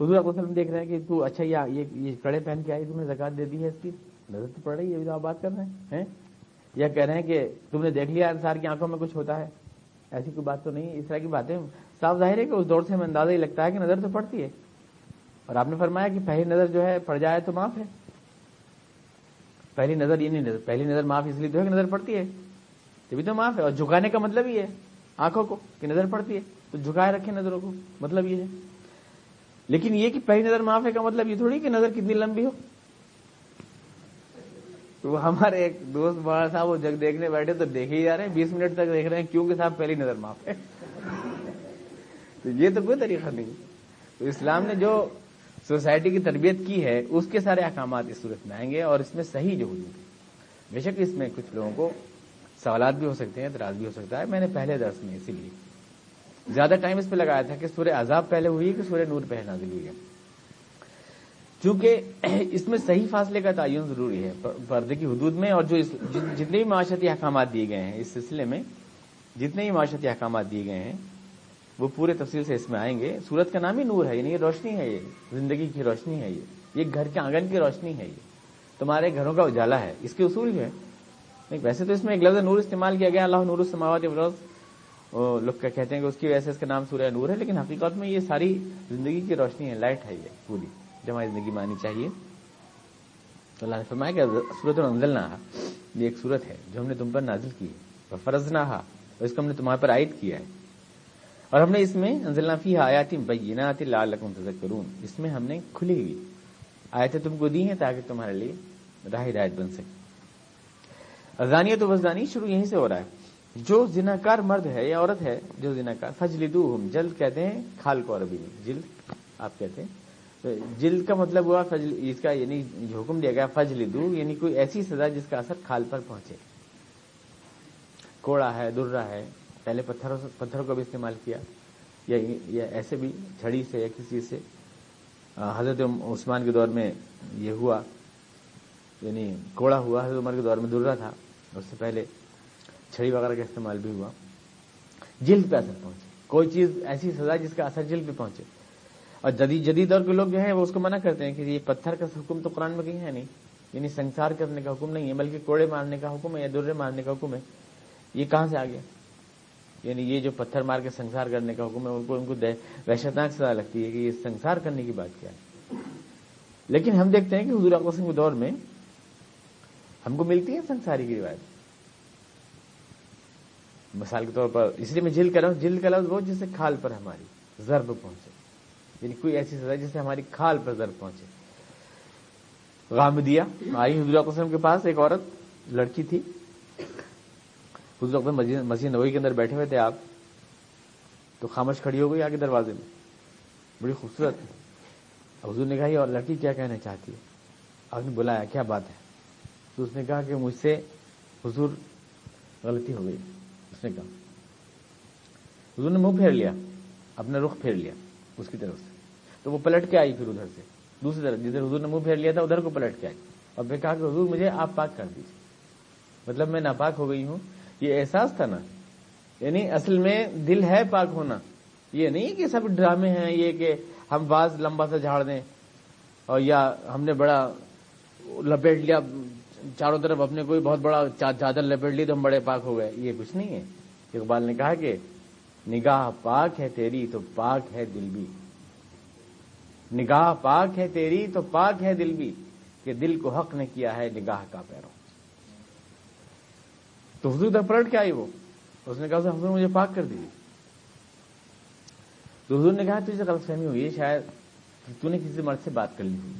حضور علیہ وسلم دیکھ رہے ہیں کہ تو اچھا یہ یہ کڑے پہن کے آئی، تم نے زکات دے دی ہے اس کی۔ نظر تو پڑ رہی ہے ابھی تو آپ بات کر رہے ہیں یا کہہ رہے ہیں کہ تم نے دیکھ لیا انسار کی آنکھوں میں کچھ ہوتا ہے۔ ایسی کوئی بات تو نہیں اس طرح کی باتیں۔ صاف ظاہر ہے کہ اس دور سے ہمیں اندازہ ہی لگتا ہے کہ نظر تو پڑتی ہے۔ اور آپ نے فرمایا کہ پہلی نظر جو ہے پڑ جائے تو معاف ہے۔ پہلی نظر یہ نہیں پہلی نظر معاف اس لیے تو ہے کہ نظر پڑتی ہے۔ تبھی تو معاف ہے اور جھکانے کا مطلب یہ ہے، آنکھوں کو کہ نظر پڑتی ہے۔ تو جھکائے رکھے نظروں کو مطلب یہ ہے۔ لیکن یہ کہ پہلی نظر معاف ہے کا مطلب یہ تھوڑی کہ نظر کتنی لمبی ہو۔ تو ہمارے ایک دوست بڑا صاحب وہ جگ دیکھنے بیٹھے تو دیکھے ہی جا رہے ہیں، بیس منٹ تک دیکھ رہے ہیں کیوں کہ صاحب پہلی نظر معاف ہے۔ تو یہ تو کوئی طریقہ نہیں۔ تو اسلام نے جو سوسائٹی کی تربیت کی ہے، اس کے سارے احکامات اس صورت میں آئیں گے اور اس میں صحیح جو ہوئی بے شک اس میں کچھ لوگوں کو سوالات بھی ہو سکتے ہیں، اعتراض بھی ہو سکتا ہے۔ میں نے پہلے درس میں اسی لیے زیادہ ٹائم اس پہ لگایا تھا کہ سورہ عذاب پہلے ہوئی کہ سورہ نور پہلے نازل ہوئی ہے۔ چونکہ اس میں صحیح فاصلے کا تعین ضروری ہے، پردے کی حدود میں اور جو جتنے بھی معاشرتی احکامات دیے گئے ہیں، اس سلسلے میں جتنے بھی معاشرتی احکامات دیے گئے ہیں وہ پورے تفصیل سے اس میں آئیں گے۔ سورت کا نام ہی نور ہے یعنی یہ روشنی ہے یہ۔ زندگی کی روشنی ہے یہ۔ یہ گھر کے آنگن کی روشنی ہے یہ۔ تمہارے گھروں کا اجالا ہے۔ اس کے اصول جو ہے ویسے تو اس میں ایک لفظ نور استعمال کیا گیا، اللہ نور السماوات وہ لوگ کہتے ہیں کہ اس کی وجہ سے اس کا نام سورہ نور ہے، لیکن حقیقت میں یہ ساری زندگی کی روشنی ہے، لائٹ ہے یہ پوری۔ جمع زندگی مانی چاہیے۔ تو اللہ نے فرمایا کہ سورت الزل نہ یہ ایک صورت ہے جو ہم نے تم پر نازل کی ہے۔ فرض نہ اس کو ہم نے تمہارے پر عائد کیا ہے۔ اور ہم نے اس میں انزل نافی آیاتی بینات لال لکم تذکرون، اس میں ہم نے کھلی ہوئی آیتیں تم کو دی ہیں تاکہ تمہارے لیے راہ ہدایت بن سکے۔ ازانیت و وزانی شروع یہیں سے ہو رہا ہے۔ جو زناکار مرد ہے یا عورت ہے، جو زناکار فجلدو ہم جلد کہتے ہیں کھال کو عربی میں، جلد، آپ کہتے ہیں۔ جلد کا مطلب ہوا فجل، اس کا یعنی حکم دیا گیا فجل دو یعنی کوئی ایسی سزا جس کا اثر کھال پر پہنچے۔ کوڑا ہے، درا ہے پہلے پتھروں پتھروں کا بھی استعمال کیا، یا ایسے بھی چھڑی سے یا کسی سے۔ حضرت عثمان کے دور میں یہ ہوا یعنی کوڑا ہوا، حضرت عمر کے دور میں درا تھا۔ اس سے پہلے چھڑی وغیرہ کا استعمال بھی ہوا۔ جلد پہ اثر پہنچے۔ کوئی چیز ایسی سزا جس کا اثر جلد پہ پہنچے۔ اور جدید جدید دور کے لوگ جو ہیں وہ اس کو منع کرتے ہیں کہ یہ پتھر کا حکم تو قرآن میں کہیں ہے نہیں۔ یعنی سنسار کرنے کا حکم نہیں ہے، بلکہ کوڑے مارنے کا حکم ہے یا درے مارنے کا حکم ہے۔ یہ کہاں سے آ گیا؟ یعنی یہ جو پتھر مار کے سنسار کرنے کا حکم ہے، ان کو ان کو وحشتناک سزا لگتی ہے کہ یہ سنسار کرنے کی بات کیا ہے۔ لیکن ہم دیکھتے ہیں کہ حضور کے دور میں ہم کو ملتی ہے سنساری کی روایت۔ مثال کے طور پر، اس لیے میں جلد کر رہا ہوں جلد کا لفظ وہ جس سے کھال پر ہماری ضرب پہنچے۔ یعنی کوئی ایسی سزا جس سے ہماری کھال پر ضرب پہنچے۔ غامدیہ، آئی حضور وسلم کے پاس ایک عورت، لڑکی تھی۔ حضور مسجد نوئی کے اندر بیٹھے ہوئے تھے آپ۔ تو خاموش کھڑی ہو گئی آگے دروازے میں۔ بڑی خوبصورت۔ حضور نے کہا، یہ اور لڑکی کیا کہنا چاہتی ہے؟ آپ نے بلایا، کیا بات ہے؟ تو اس نے کہا کہ مجھ سے حضور غلطی ہو گئی۔ اس نے کہا۔ حضور نے منہ پھیر لیا، اپنا رخ پھیر لیا اس کی طرف سے۔ تو وہ پلٹ کے آئی پھر ادھر سے۔ دوسری طرف، جدھر حضور نے منہ پھیر لیا تھا، ادھر کو پلٹ کے آئی۔ اور پھر کہا کہ حضور، مجھے آپ پاک کر دیجیے مطلب میں ناپاک ہو گئی ہوں یہ احساس تھا نا یعنی اصل میں دل ہے پاک ہونا یہ نہیں کہ سب ڈرامے ہیں یہ کہ ہم باز لمبا سا جھاڑ دیں اور یا ہم نے بڑا لپیٹ لیا چاروں طرف اپنے کوئی بہت بڑا چادر لپیٹ لی تو ہم بڑے پاک ہو گئے یہ کچھ نہیں ہے اقبال نے کہا کہ نگاہ پاک ہے تیری تو پاک ہے دل بھی نگاہ پاک ہے تیری تو پاک ہے دل بھی کہ دل کو حق نے کیا ہے نگاہ کا پیرو تو حضور تک پلٹ کے آئی وہ۔ اس نے کہا حضور مجھے پاک کر دی تو حضور نے کہا، تجھے غلط فہمی ہوئی ہے، شاید تو نے کسی مرد سے بات کر لی ہوئی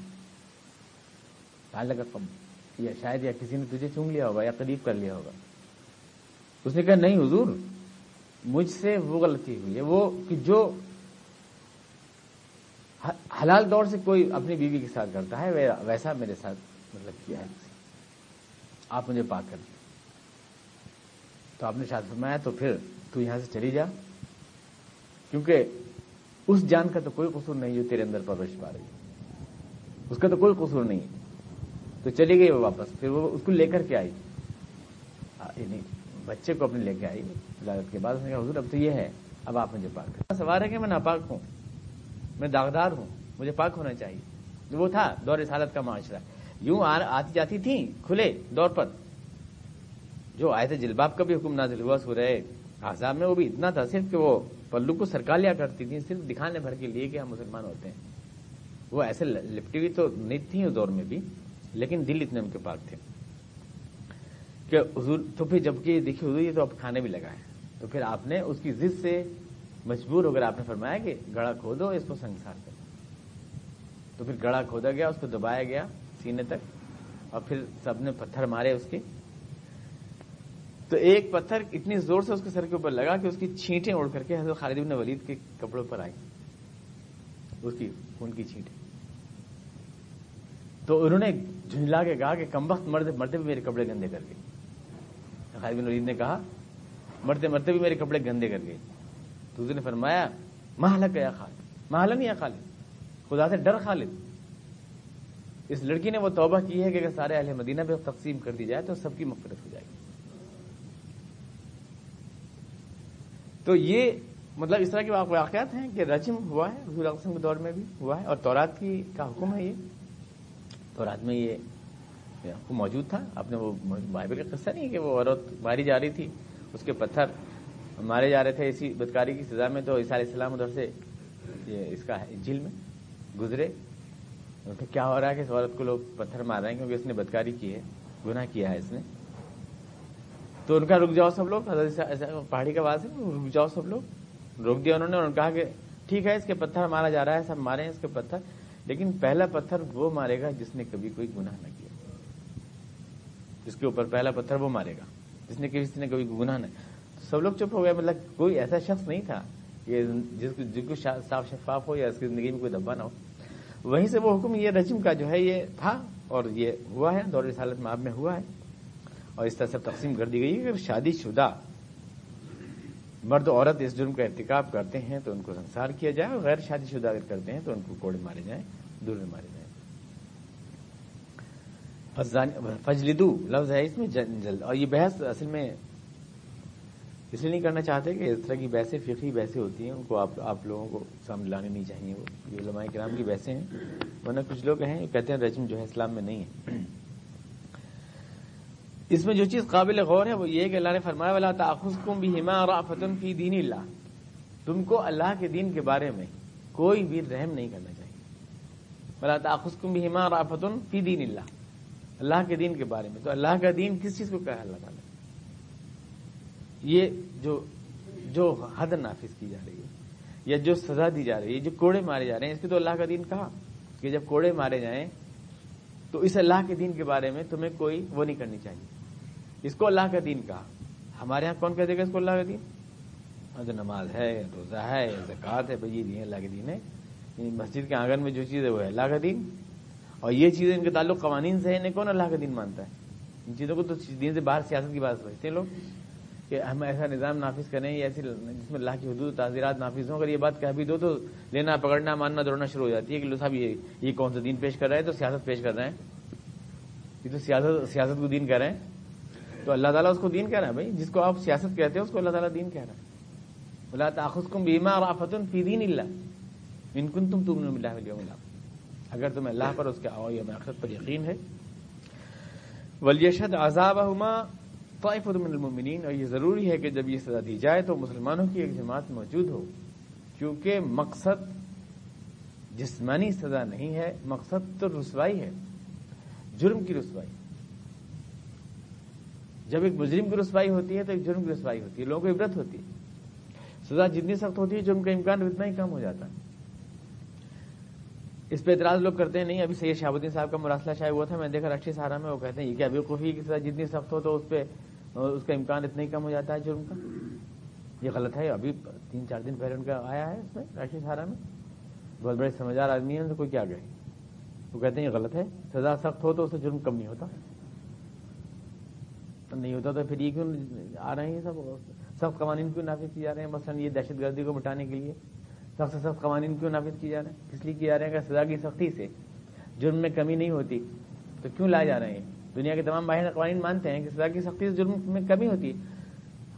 لگا کم یا شاید یا کسی نے تجھے چون لیا ہوگا یا قریب کر لیا ہوگا۔ اس نے کہا، نہیں حضور، مجھ سے وہ غلطی ہوئی ہے۔ وہ کہ جو حلال دور سے کوئی اپنی بیوی کے ساتھ کرتا ہے، ویسا میرے ساتھ مطلب کیا ہے۔ آپ مجھے پاک کر دیں تو آپ نے شاد فرمایا تو پھر تو یہاں سے چلی جا۔ کیونکہ اس جان کا تو کوئی قصور نہیں جو تیرے اندر پرورش پا رہی اس کا تو کوئی قصور نہیں تو چلی گئی وہ واپس۔ پھر وہ اس کو لے کر کے آئی۔ یعنی بچے کو اپنے لے کے آئی۔ ولادت کے بعد اس نے کہا، حضور، اب تو یہ ہے۔ اب آپ مجھے پاک کریں۔ ہے کہ میں ناپاک ہوں۔ میں داغدار ہوں۔ مجھے پاک ہونا چاہیے۔ وہ تھا، دور رسالت کا معاشرہ۔ یوں آتی جاتی تھیں کھلے دور پر۔ جو آئے تھے جلباب کا بھی حکم نازل ہوا سو رہے آزاد میں، وہ بھی اتنا تھا، صرف کہ وہ پلو کو سرکار لیا کرتی تھی صرف دکھانے بھر کے لیے کہ ہم مسلمان ہوتے ہیں۔ وہ ایسے لپٹی ہوئی تو نہیں تھی اس دور میں بھی، لیکن دل اتنے ان کے پاس تھے۔ کہ حضور، تو پھر جبکہ دیکھیے، حضور یہ تو اب کھانے بھی لگا ہے۔ تو پھر آپ نے اس کی ضد سے مجبور ہو کر آپ نے فرمایا کہ گڑا کھودو اس کو سنسار کرو۔ تو پھر گڑا کھودا گیا، اس کو دبایا گیا سینے تک، اور پھر سب نے پتھر مارے اس کے۔ تو ایک پتھر اتنی زور سے اس کے سر کے اوپر لگا کہ اس کی چھینٹیں اڑ کر کے حضرت خالد بن ولید کے کپڑوں پر آئی اس کی خون کی چھینٹیں۔ تو انہوں نے جھنجلا کے کہا کہ کم وقت مرتے مرتے بھی میرے کپڑے گندے کر گئے۔ خالد بن ولید نے کہا، مرتے مرتے بھی میرے کپڑے گندے کر گئے۔ تو اس نے فرمایا محلک یا خالد؟ محلن یا خالد؟ خدا سے ڈر خالد۔ اس لڑکی نے وہ توبہ کی ہے کہ اگر سارے اہل مدینہ پہ تقسیم کر دی جائے تو سب کی مفرت ہو جائے گی تو یہ مطلب اس طرح کے واقعات ہیں کہ رجم ہوا ہے، حضور اقسم کے دور میں بھی ہوا ہے اور تورات کی کا حکم ہے یہ۔ تورات میں یہ حکم موجود تھا۔ آپ نے وہ بائبل کا قصہ نہیں کہ وہ عورت ماری جا رہی تھی، اس کے پتھر مارے جا رہے تھے اسی بدکاری کی سزا میں تو عیسیٰ علیہ السلام ادھر سے یہ اس کا جھیل میں گزرے۔ کیا ہو رہا ہے کہ اس عورت کو لوگ پتھر مار رہے ہیں کیونکہ اس نے بدکاری کی ہے، گناہ کیا ہے اس نے؟ تو ان کا رک جاؤ سب لوگ. پہاڑی کا آواز ہے رک جاؤ سب لوگ؟ روک دیا انہوں نے اور کہا کہ، ٹھیک ہے، اس کے پتھر مارا جا رہا ہے، سب مارے ہیں اس کے پتھر. لیکن پہلا پتھر وہ مارے گا جس نے کبھی کوئی گناہ نہ کیا۔ جس کے اوپر پہلا پتھر وہ مارے گا جس نے کسی نے کبھی گناہ نہ سب لوگ چپ ہو گئے۔ مطلب کوئی ایسا شخص نہیں تھا کہ جس کو صاف شفاف ہو یا اس کی زندگی میں کوئی دبا نہ ہو۔ وہیں سے وہ حکم، یہ رجم کا جو ہے، یہ تھا اور یہ ہوا ہے، دور رسالت میں آپ میں ہوا ہے۔ اور اس طرح سے تقسیم کر دی گئی ہے کہ شادی شدہ مرد عورت اس جرم کا ارتکاب کرتے ہیں تو ان کو سنسار کیا جائے اور غیر شادی شدہ اگر کرتے ہیں تو ان کو کوڑے مارے جائیں دور میں مارے جائیں۔ فجلدو، لفظ ہے اس میں جلد اور یہ بحث اصل میں اس لیے نہیں کرنا چاہتے کہ اس طرح کی بحثیں فقی بحثیں ہوتی ہیں، ان کو آپ آپ لوگوں کو سامنے لانے نہیں چاہیے۔ وہ یہ علماء کرام کی بحثیں ہیں۔ ورنہ کچھ لوگ ہیں کہتے ہیں رجم جو ہے اسلام میں نہیں ہے۔ اس میں جو چیز قابل غور ہے وہ یہ کہ اللہ نے فرمایا والا تاخذ کم بھی ہما اور فی دین اللہ تم کو اللہ کے دین کے بارے میں کوئی بھی رحم نہیں کرنا چاہیے۔ بلا تاخذ کم بھی ہما اور فی دین اللہ اللہ کے دین کے بارے میں۔ تو اللہ کا دین کس چیز کو کہا اللہ تعالیٰ؟ یہ جو جو حد نافذ کی جا رہی ہے، یا جو سزا دی جا رہی ہے جو کوڑے مارے جا رہے ہیں، اس کی تو اللہ کا دین کہا کہ جب کوڑے مارے جائیں تو اس اللہ کے دین کے بارے میں تمہیں کوئی وہ نہیں کرنی چاہیے۔ اس کو اللہ کا دین کہا۔ ہمارے یہاں کون کہتے گا اس کو اللہ کا دین؟ ہاں، جو نماز ہے روزہ ہے زکوٰۃ ہے، بھائی، یہ دین اللہ کے دین ہے۔ یعنی مسجد کے آنگن میں جو چیز ہے، وہ ہے اللہ کا دین۔ اور یہ چیزیں ان کے تعلق قوانین سے ہے انہیں کون اللہ کا دین مانتا ہے؟ ان چیزوں کو تو دین سے باہر سیاست کی بات سمجھتے ہیں لوگ کہ ہم ایسا نظام نافذ کریں، یا ایسی جس میں اللہ کی حدود تعزیرات نافذ ہوں۔ اگر یہ بات کہہ بھی دو تو لینا، پکڑنا، ماننا، دوڑنا شروع ہو جاتی ہے کہ لو صاحب، یہ کون سا دین پیش کر رہا ہے؟ تو سیاست پیش کر رہے ہیں۔ یہ تو سیاست سیاست کو دین کر رہے ہیں۔ تو اللہ تعالیٰ اس کو دین کہہ رہا ہے بھائی، جس کو آپ سیاست کہتے ہیں، اس کو اللہ تعالیٰ دین کہہ رہا ہے۔ اللہ تاخذ کم بیما اور آفتن فی دین اللہ ان کن تم تم اللہ اگر تمہیں اللہ پر اس کے آؤ یا آخرت پر یقین ہے۔ ولیشد عذاب طائف من المؤمنین اور یہ ضروری ہے کہ جب یہ سزا دی جائے تو مسلمانوں کی ایک جماعت موجود ہو۔ کیونکہ مقصد جسمانی سزا نہیں ہے، مقصد تو رسوائی ہے، جرم کی رسوائی۔ جب ایک مجرم کی رسوائی ہوتی ہے تو ایک جرم کی رسوائی ہوتی ہے، لوگوں کو عبرت ہوتی ہے۔ سزا جتنی سخت ہوتی ہے، جرم کا امکان اتنا ہی کم ہو جاتا ہے۔ اس پہ اعتراض لوگ کرتے ہیں، نہیں، ابھی سید شاہ الدین صاحب کا مراسلہ شاید ہوا تھا، میں دیکھا راشٹری سہارا میں، وہ کہتے ہیں، یہ کہ ابھی قفی کی سزا جتنی سخت ہو تو اس پہ، اس کا امکان اتنا ہی کم ہو جاتا ہے جرم کا۔ یہ غلط ہے، ابھی تین چار دن پہلے ان کا آیا ہے اس میں راشد سہارا میں۔ بہت بڑے سمجھدار آدمی ہیں تو کوئی کیا گئے وہ کہتے ہیں، یہ غلط ہے، سزا سخت ہو تو اس سے جرم کم نہیں ہوتا۔ نہیں ہوتا، تو پھر یہ کیوں آ رہے ہیں سب؟ سخت قوانین کیوں نافذ کیے جا رہے ہیں؟ مثلاً یہ دہشت گردی کو مٹانے کے لیے سخت سے سخت قوانین کیوں نافذ کیے جا رہے ہیں؟ اس لیے کیے جا رہے ہیں؟ کہ سزا کی سختی سے جرم میں کمی نہیں ہوتی تو کیوں لائے جا رہے ہیں؟ دنیا کے تمام باہر قوانین مانتے ہیں کہ سزا کی سختی سے جرم میں کمی ہوتی ہے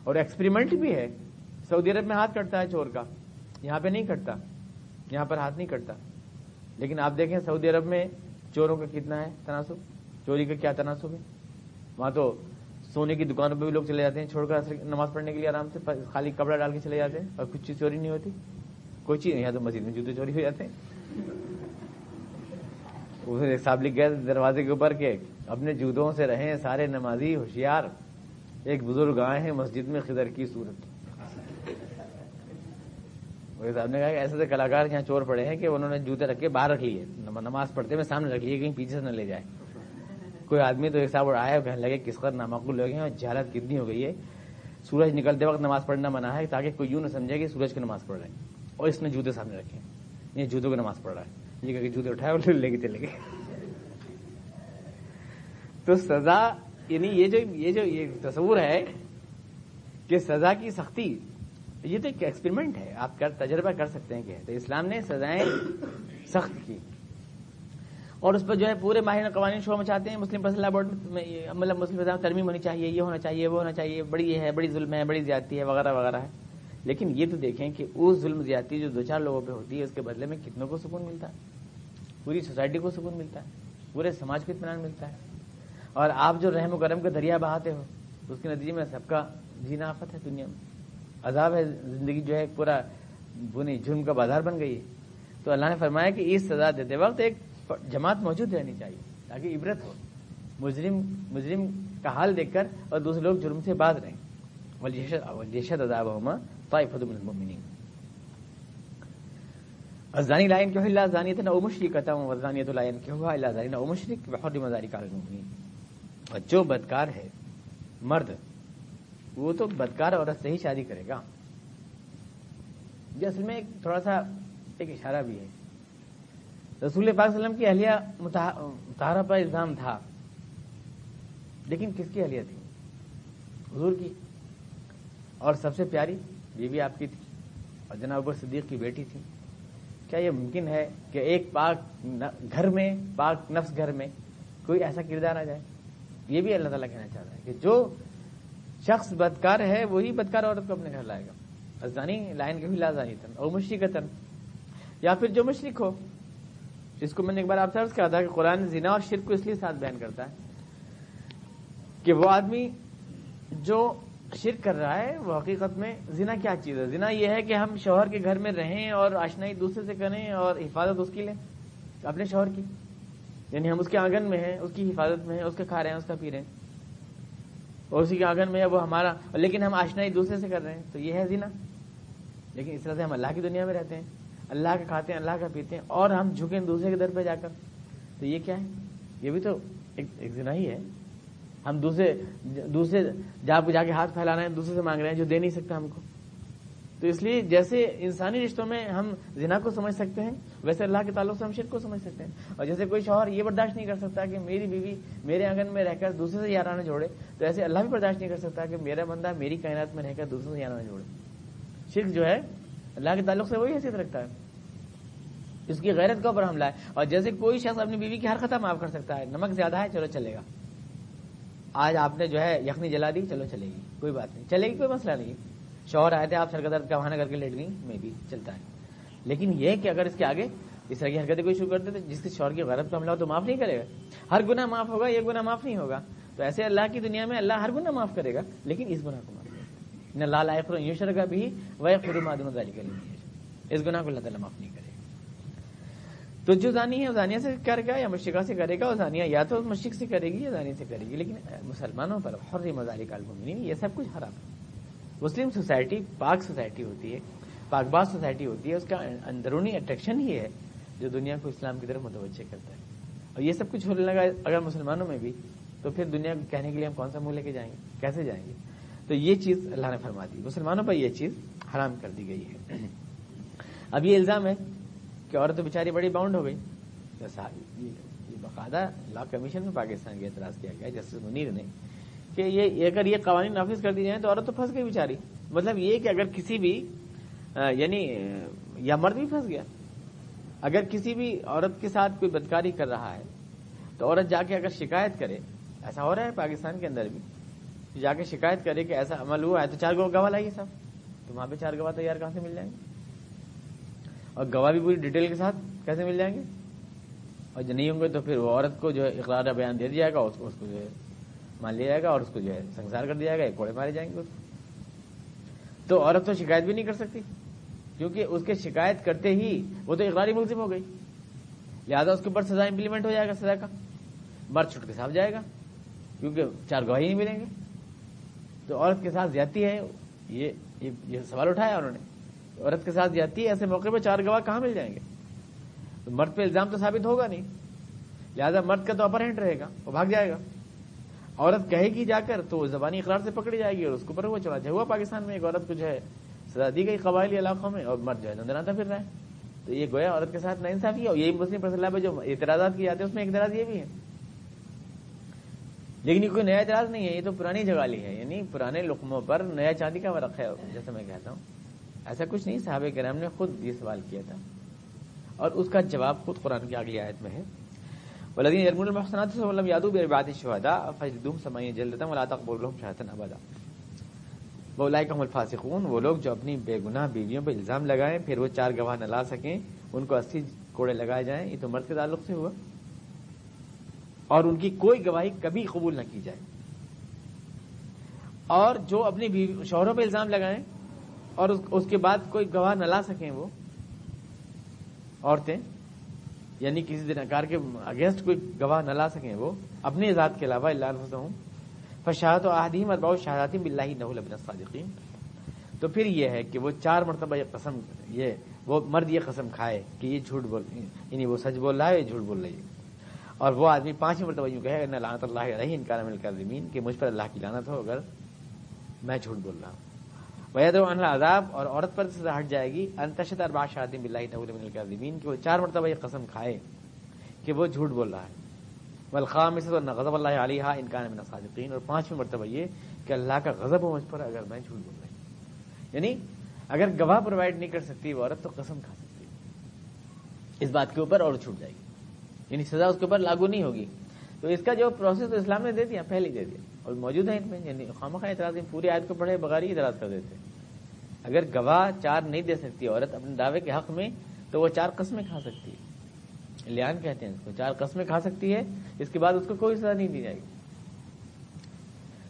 اور ایکسپریمنٹ بھی ہے۔ سعودی عرب میں ہاتھ کٹتا ہے چور کا، یہاں پہ نہیں کٹتا، یہاں پر ہاتھ نہیں کٹتا۔ لیکن آپ دیکھیں سعودی عرب میں چوروں کا کتنا ہے تناسب؟ چوری کا کیا تناسب ہے؟ وہاں تو سونے کی دکانوں پہ بھی لوگ چلے جاتے ہیں، چھوڑ کر نماز پڑھنے کے لیے آرام سے، خالی کپڑا ڈال کے چلے جاتے ہیں اور کچھ چیز چوری نہیں ہوتی۔ کوئی چیز نہیں تو مسجد میں جوتے چوری ہو جاتے ہیں۔ صاحب لکھ گئے، دروازے کے اوپر کے اپنے جوتوں سے رہیں سارے نمازی ہوشیار۔ ایک بزرگ آئے ہیں مسجد میں خدر کی صورت۔ صاحب نے کہا کہ ایسے ایسے کلاکار یہاں چور پڑے ہیں کہ انہوں نے جوتے رکھ کے باہر رکھ لیے۔ نماز پڑھتے میں سامنے رکھ لیے، کہیں پیچھے سے نہ لے جائے۔ کوئی آدمی تو ایک صاحب آیا کہنے لگے کس قدر نامعقول لوگ ہیں اور جہالت کتنی ہو گئی ہے۔ سورج نکلتے وقت نماز پڑھنا منع ہے تاکہ کوئی یوں نہ سمجھے کہ سورج کی نماز پڑھ رہے ہیں اور اس نے جوتے سامنے رکھے یہ جوتوں کی نماز پڑھ رہا ہے۔ یہ کہ جوتے اٹھائے اور لے کے چلے گئے۔ تو سزا یعنی یہ جو یہ جو، یہ تصور ہے کہ سزا کی سختی، یہ تو ایک ایکسپریمنٹ ہے۔ آپ تجربہ کر سکتے ہیں کہ تو اسلام نے سزائیں سخت کی۔ اور اس پر جو ہے پورے ماہر قوانین شور مچاتے ہیں۔ مسلم فصلہ بورڈ میں مطلب مسلم ترمیم ہونی چاہیے، یہ ہونا چاہیے، وہ ہونا چاہیے، بڑی یہ ہے، بڑی ظلم ہے، بڑی زیادتی ہے، وغیرہ وغیرہ ہے۔ لیکن یہ تو دیکھیں کہ اس ظلم زیادتی جو دو چار لوگوں پہ ہوتی ہے، اس کے بدلے میں کتنوں کو سکون ملتا ہے؟ پوری سوسائٹی کو سکون ملتا ہے؟ پورے سماج کو اطمینان ملتا ہے؟ اور آپ جو رحم و کرم کا دریا بہاتے ہو، اس کے نتیجے میں سب کا جینا آفت ہے دنیا میں۔ عذاب ہے، زندگی جو ہے، پورا بنی، جرم کا بازار بن گئی ہے۔ تو اللہ نے فرمایا کہ اس سزا دیتے وقت ایک جماعت موجود رہنی چاہیے تاکہ عبرت ہو۔ مجرم مجرم کا حال دیکھ کر اور دوسرے لوگ جرم سے باز رہیں۔ ولیشت عذاب ہوما طائفت من المؤمنین الزانی لائن کیوں اللہ زانیت نہ مشرک کہتا ہوں الزانیت لائن کیوں اللہ زانی نہ مشرک بحر مزاری کال المؤمنین۔ اور جو بدکار ہے، مرد، وہ تو بدکار عورت سے ہی شادی کرے گا۔ یہ اصل میں ایک تھوڑا سا ایک اشارہ بھی ہے۔ رسول پاک وسلم کی اہلیہ متحرہ پر الزام تھا۔ لیکن کس کی اہلیہ تھی؟ حضور کی۔ اور سب سے پیاری یہ بھی آپ کی تھی۔ اور جناب صدیق کی بیٹی تھی۔ کیا یہ ممکن ہے کہ ایک پاک گھر میں، پاک نفس گھر میں کوئی ایسا کردار آ جائے؟ یہ بھی اللہ تعالیٰ کہنا چاہتا ہے کہ جو شخص بدکار ہے، وہی بدکار عورت کو اپنے گھر لائے گا۔ ازانی لائن کے بھی لازانی تن اور مشرق تن یا پھر جو مشرق ہو۔ جس کو میں نے ایک بار آپ سے کہا تھا کہ قرآن زنا اور شرک کو اس لیے ساتھ بیان کرتا ہے کہ وہ آدمی جو شرک کر رہا ہے، وہ حقیقت میں زنا کیا چیز ہے؟ زنا یہ ہے کہ ہم شوہر کے گھر میں رہیں اور آشنائی دوسرے سے کریں اور حفاظت اس کی لیں، اپنے شوہر کی۔ یعنی ہم اس کے آنگن میں ہیں، اس کی حفاظت میں ہیں، اس کا کھا رہے ہیں، اس کا پی رہے ہیں۔ اور اسی کے آنگن میں ہے، وہ ہمارا، لیکن ہم آشنائی دوسرے سے کر رہے ہیں، تو یہ ہے زنا۔ لیکن اس طرح سے ہم اللہ کی دنیا میں رہتے ہیں۔ اللہ کا کھاتے ہیں، اللہ کا پیتے ہیں، اور ہم جھکیں دوسرے کے در پہ جا کر۔ تو یہ کیا ہے؟ یہ بھی تو ایک زنا ہی ہے۔ ہم دوسرے دوسرے جا جا کے ہاتھ پھیلا رہے ہیں، دوسرے سے مانگ رہے ہیں، جو دے نہیں سکتا ہم کو۔ تو اس لیے جیسے انسانی رشتوں میں ہم زنا کو سمجھ سکتے ہیں، ویسے اللہ کے تعلق سے ہم شرک کو سمجھ سکتے ہیں۔ اور جیسے کوئی شوہر یہ برداشت نہیں کر سکتا کہ میری بیوی میرے آنگن میں رہ کر دوسرے سے یارانہ جوڑے، تو ایسے اللہ بھی برداشت نہیں کر سکتا کہ میرا بندہ میری کائنات میں رہ کر دوسرے سے یارانہ جوڑے۔ شرک جو ہے اللہ کے تعلق سے وہی حیثیت رکھتا ہے۔ اس کی غیرت کے اوپر حملہ ہے۔ اور جیسے کوئی شخص اپنی بیوی کی ہر خطا معاف کر سکتا ہے، نمک زیادہ ہے، چلو چلے گا۔ آج آپ نے جو ہے یخنی جلا دی، چلو چلے گی، کوئی بات نہیں۔ چلے گی، کوئی مسئلہ نہیں۔ شوہر آئے تھے، آپ سر کا درد کا بہانا کر کے لیٹ گئی میں بھی چلتا ہے۔ لیکن یہ کہ اگر اس کے آگے اس طرح کی حرکتیں کوئی شروع کرتے، تو جس کے شوہر کی غرب کا حملہ ہو تو معاف نہیں کرے گا۔ ہر گناہ معاف ہوگا، یہ گناہ معاف نہیں ہوگا۔ تو ایسے اللہ کی دنیا میں اللہ ہر گناہ معاف کرے گا، لیکن اس گناہ کو معاف کرے گا لال یوشر کا بھی وہ خود معدوم اس گناہ کو اللہ تعالیٰ معاف نہیں کرے۔ تو جو زانی ہے زانیہ سے کرے گا یا مشرقہ سے کرے گا؟ زانیہ یا تو مشرق سے کرے گی یا زانی سے کرے گی۔ لیکن مسلمانوں پر حر مزاری کالبین یہ سب کچھ حرام ہے۔ مسلم سوسائٹی، پاک سوسائٹی ہوتی ہے، پاک باز سوسائٹی ہوتی ہے، اس کا اندرونی اٹریکشن ہی ہے جو دنیا کو اسلام کی طرف متوجہ کرتا ہے۔ اور یہ سب کچھ ہونے لگا اگر مسلمانوں میں بھی، تو پھر دنیا کو کہنے کے لیے ہم کون سا منہ لے کے جائیں گے؟ کیسے جائیں گے؟ تو یہ چیز اللہ نے فرما دی۔ مسلمانوں پر یہ چیز حرام کر دی گئی ہے۔ اب یہ الزام ہے کہ عورت بیچاری بڑی باؤنڈ ہو گئی۔ یہ باقاعدہ لا کمیشن میں پاکستان کا اعتراض کیا گیا جسٹس منیر نے کہ یہ اگر یہ قوانین نافذ کر دی جائیں تو عورت تو پھنس گئی بیچاری۔ مطلب یہ کہ اگر کسی بھی یعنی یا مرد بھی پھنس گیا۔ اگر کسی بھی عورت کے ساتھ کوئی بدکاری کر رہا ہے تو عورت جا کے اگر شکایت کرے، ایسا ہو رہا ہے پاکستان کے اندر بھی۔ جا کے شکایت کرے کہ ایسا عمل ہوا ہے تو چار گواہ لائیے صاحب۔ تو وہاں پہ چار گواہ تیار کہاں سے مل جائیں گے؟ اور گواہ بھی پوری ڈیٹیل کے ساتھ کیسے مل جائیں گے؟ اور جو نہیں ہوں گے تو پھر وہ عورت کو جو ہے اقرار بیان دے دیا جائے گا اس کو جو ہے مان لیا جائے گا اور اس کو جو ہے سنسار کر دیا جائے گا کوڑے مارے جائیں گے اس کو۔ تو عورت تو شکایت بھی نہیں کر سکتی، کیونکہ اس کے شکایت کرتے ہی وہ تو اقراری ملزم ہو گئی۔ لہٰذا اس کے اوپر سزا امپلیمنٹ ہو جائے گا، سزا کا۔ مرد چھٹ کے ساتھ جائے گا، کیونکہ چار گواہی نہیں ملیں گے۔ تو عورت کے ساتھ زیادتی ہے؟ یہ یہ سوال اٹھایا انہوں نے۔ عورت کے ساتھ زیادتی ہے ایسے موقع پہ چار گواہ کہاں مل جائیں گے؟ تو مرد پہ الزام تو ثابت ہوگا نہیں۔ لہٰذا مرد کا تو اپر ہینڈ رہے گا، وہ بھاگ جائے گا۔ عورت کہے گی جا کر تو زبانی اقرار سے پکڑی جائے گی اور اس کو پر وہ چلا جائے ہوا پاکستان میں ایک عورت کو جو ہے سزا دی گئی قبائلی علاقوں میں اور مرد جو ہے نظر پھر رہا ہے۔ تو یہ گویا عورت کے ساتھ نا انصافی ہے اور یہی مسلم پرسلح پہ جو اعتراضات کیے جاتے ہیں، اس میں اعتراض یہ بھی ہے۔ لیکن یہ کوئی نیا اعتراض نہیں ہے، یہ تو پرانی جگالی ہے یعنی پرانے لقموں پر نیا چاندی کا ورق ہے، جیسے میں کہتا ہوں۔ ایسا کچھ نہیں، صحابہ کرام نے خود یہ سوال کیا تھا۔ اور اس کا جواب خود قرآن کی اگلی آیت میں ہے۔ والذین یرمون المحصنات ولم یادوا بربعات الشهداء فجلدوهم ثمانین جلدة ولا تقبلوا لهم شهادة ابدا اولئک الفاسقون۔ وہ لوگ جو اپنی بے گناہ بیویوں پہ الزام لگائیں، پھر وہ چار گواہ نہ لا سکیں، ان کو اسی کوڑے لگائے جائیں، یہ تو مرد کے تعلق سے ہوا۔ اور ان کی کوئی گواہی کبھی قبول نہ کی جائے۔ اور جو اپنی شوہروں پہ الزام لگائیں اور اس کے بعد کوئی گواہ نہ لا سکیں وہ عورتیں یعنی کسی دن اکار کے اگینسٹ کوئی گواہ نہ لا سکیں وہ اپنے ذات کے علاوہ اللہ عنہ ہوں فشاہت و احدیم ارباؤ شہادی بلّہ نہ صادقین تو پھر یہ ہے کہ وہ چار مرتبہ یہ قسم یہ وہ مرد یہ قسم کھائے کہ یہ جھوٹ بول یعنی وہ سچ بول رہا ہے یہ جھوٹ بول رہی ہے۔ اور وہ آدمی پانچ مرتبہ یوں کہے لانت اللہ رہی انکار مل کر زمین کہ مجھ پر اللہ کی لانت ہو اگر میں جھوٹ بول رہا ہوں۔ وید عذاب اور عورت پر سزا ہٹ جائے گی۔ انتشد اربا شادی بلّہ مل کر زمین کہ وہ چار مرتبہ یہ قسم کھائے کہ وہ جھوٹ بول رہا ہے۔ بلخام سے غضب اللہ علیہ انکان من صادقین اور پانچویں مرتبہ یہ کہ اللہ کا غضب ہو مجھ پر اگر میں جھوٹ بول رہی یعنی اگر گواہ پرووائڈ نہیں کر سکتی وہ عورت تو قسم کھا سکتی اس بات کے اوپر اور چھوٹ جائے گی۔ یعنی سزا اس کے اوپر لاگو نہیں ہوگی۔ تو اس کا جو پروسیس اسلام نے دے دیا پہلے دے دیا۔ اور موجود ہے ان میں یعنی خامہ اعتراض پوری آیت کو پڑھے بغیر ہی اعتراض کر دیتے۔ اگر گواہ چار نہیں دے سکتی، عورت اپنے دعوے کے حق میں، تو وہ چار قسمیں کھا سکتی۔ ہے لیان کہتے ہیں اس کو، چار قسمیں کھا سکتی ہے، اس کے بعد اس کو کوئی سزا نہیں دی جائے گی۔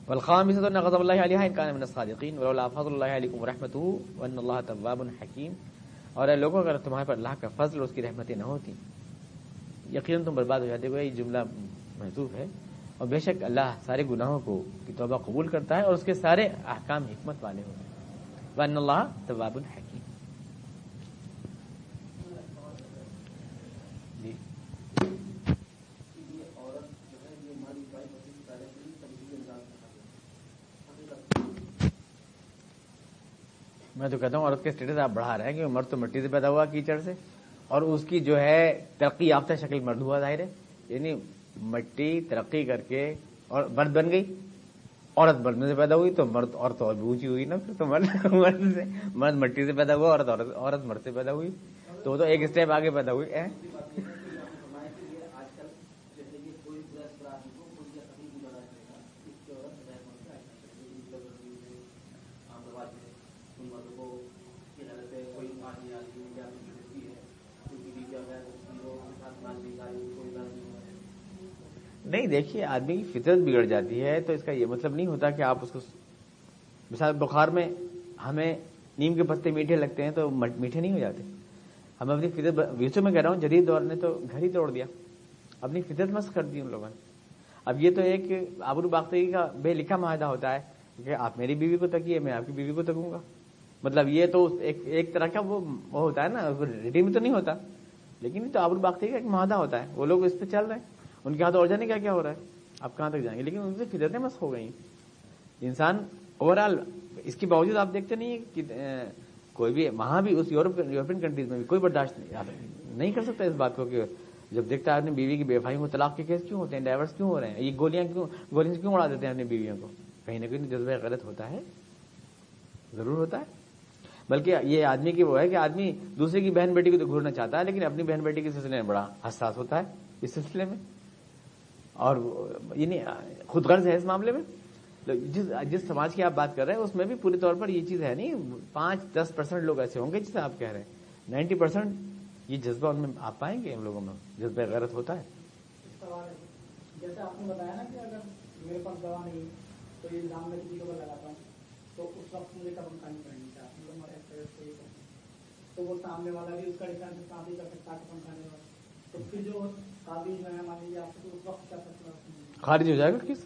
والخام سے اللہ علیہ انکان من الصادقین، ولولا فضل اللہ علیکم ورحمتہ، وان اللہ تواب حکیم۔ اور اے لوگوں، اگر تمہارے پر اللہ کا فضل اور اس کی رحمتیں نہ ہوتی یقیناً تم برباد ہو جاتے ہو، یہ جملہ محسوس ہے۔ اور بے شک اللہ سارے گناہوں کو، کی توبہ قبول کرتا ہے اور اس کے سارے احکام حکمت والے ہوتے ہیں۔ ون اللہ طباب الحکیم جی۔ میں تو کہتا ہوں عورت کے اسٹیٹس آپ بڑھا رہے ہیں کہ مرد تو مٹی سے پیدا ہوا کیچڑ سے۔ اور اس کی جو ہے ترقی یافتہ شکل مرد ہوا ظاہر ہے۔ یعنی مٹی ترقی کر کے اور مرد بن گئی۔ عورت مرد سے پیدا ہوئی تو مرد عورت اور بھی اونچی ہوئی نا پھر تو مرد مرد سے مرد مٹی سے پیدا ہوا، عورت عورت مرد سے پیدا ہوئی۔ تو وہ تو ایک اسٹیپ آگے پیدا ہوئی نہیں، دیکھیے، آدمی کی فطرت بگڑ جاتی ہے، تو اس کا یہ مطلب نہیں ہوتا کہ آپ اس کو مثال بخار میں ہمیں نیم کے پتے میٹھے لگتے ہیں تو میٹھے نہیں ہو جاتے۔ ہم اپنی فطرت ویسو میں کہہ رہا ہوں، جدید دور نے تو گھر ہی توڑ دیا۔ اپنی فطرت مست کر دی ان لوگوں نے۔ اب یہ تو ایک آبرو باختگی کا بے لکھا معاہدہ ہوتا ہے کہ آپ میری بیوی کو تکیے، میں آپ کی بیوی کو تکوں گا۔ مطلب یہ تو ایک طرح کا وہ ہوتا ہے نا ریڈی میں تو نہیں ہوتا، لیکن یہ تو آبرو باختگی کا ایک معاہدہ ہوتا ہے۔ وہ لوگ اس پہ چل رہے ہیں۔ ان کے ہاتھ اور جانے کیا کیا ہو رہا ہے؟ آپ کہاں تک جائیں گے؟ لیکن ان سے فطرتیں مس ہو گئی انسان اوور آل اس کے باوجود آپ دیکھتے نہیں کہ کوئی بھی، وہاں بھی اس یورپین کنٹریز میں بھی کوئی برداشت نہیں کر سکتا اس بات کو کہ جب دیکھتا ہے اپنی بیوی کی بے بھائی کو طلاق کے کیس کیوں ہوتے ہیں؟ ڈائیورس کیوں ہو رہے ہیں؟ یہ گولیاں کیوں گولیاں کیوں اڑا دیتے ہیں اپنی بیویوں کو؟ کہیں نہ کہیں جذبہ غلط ہوتا ہے۔ ضرور ہوتا ہے۔ بلکہ یہ آدمی کی وہ ہے کہ آدمی دوسرے کی بہن بیٹی کو تو گھورنا چاہتا ہے، لیکن اپنی بہن بیٹی کے سلسلے میں بڑا حساس ہوتا ہے، اس سلسلے میں۔ اور یعنی خود غرض ہے اس معاملے میں؟ جس جس سماج کی آپ بات کر رہے ہیں، اس میں بھی پوری طور پر یہ چیز ہے نہیں، پانچ دس پرسینٹ لوگ ایسے ہوں گے جسے آپ کہہ رہے ہیں۔ نائنٹی پرسینٹ یہ جذبہ ان میں آپ پائیں گے ان لوگوں میں؟ جذبہ غلط ہوتا ہے۔ جیسے آپ نے بتایا نا کہ اگر میرے پاس دوا نہیں، تو یہ الزام میں کسی کو لگاتا ہوں، تو اس وقت مجھے کب کھانی پڑیں گی تو؟ وہ سامنے والا بھی اس کا ڈیفینس کر سکتا ہے تو پھر جو خارج ہو جائے گا کس؟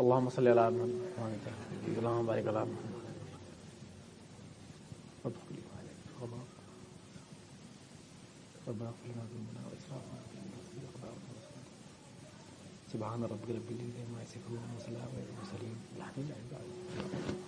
اللهم صل على محمد. اللهم بارك على محمد. سبحان ربك رب العزة عما يصفون وسلام على المرسلين الحمد لله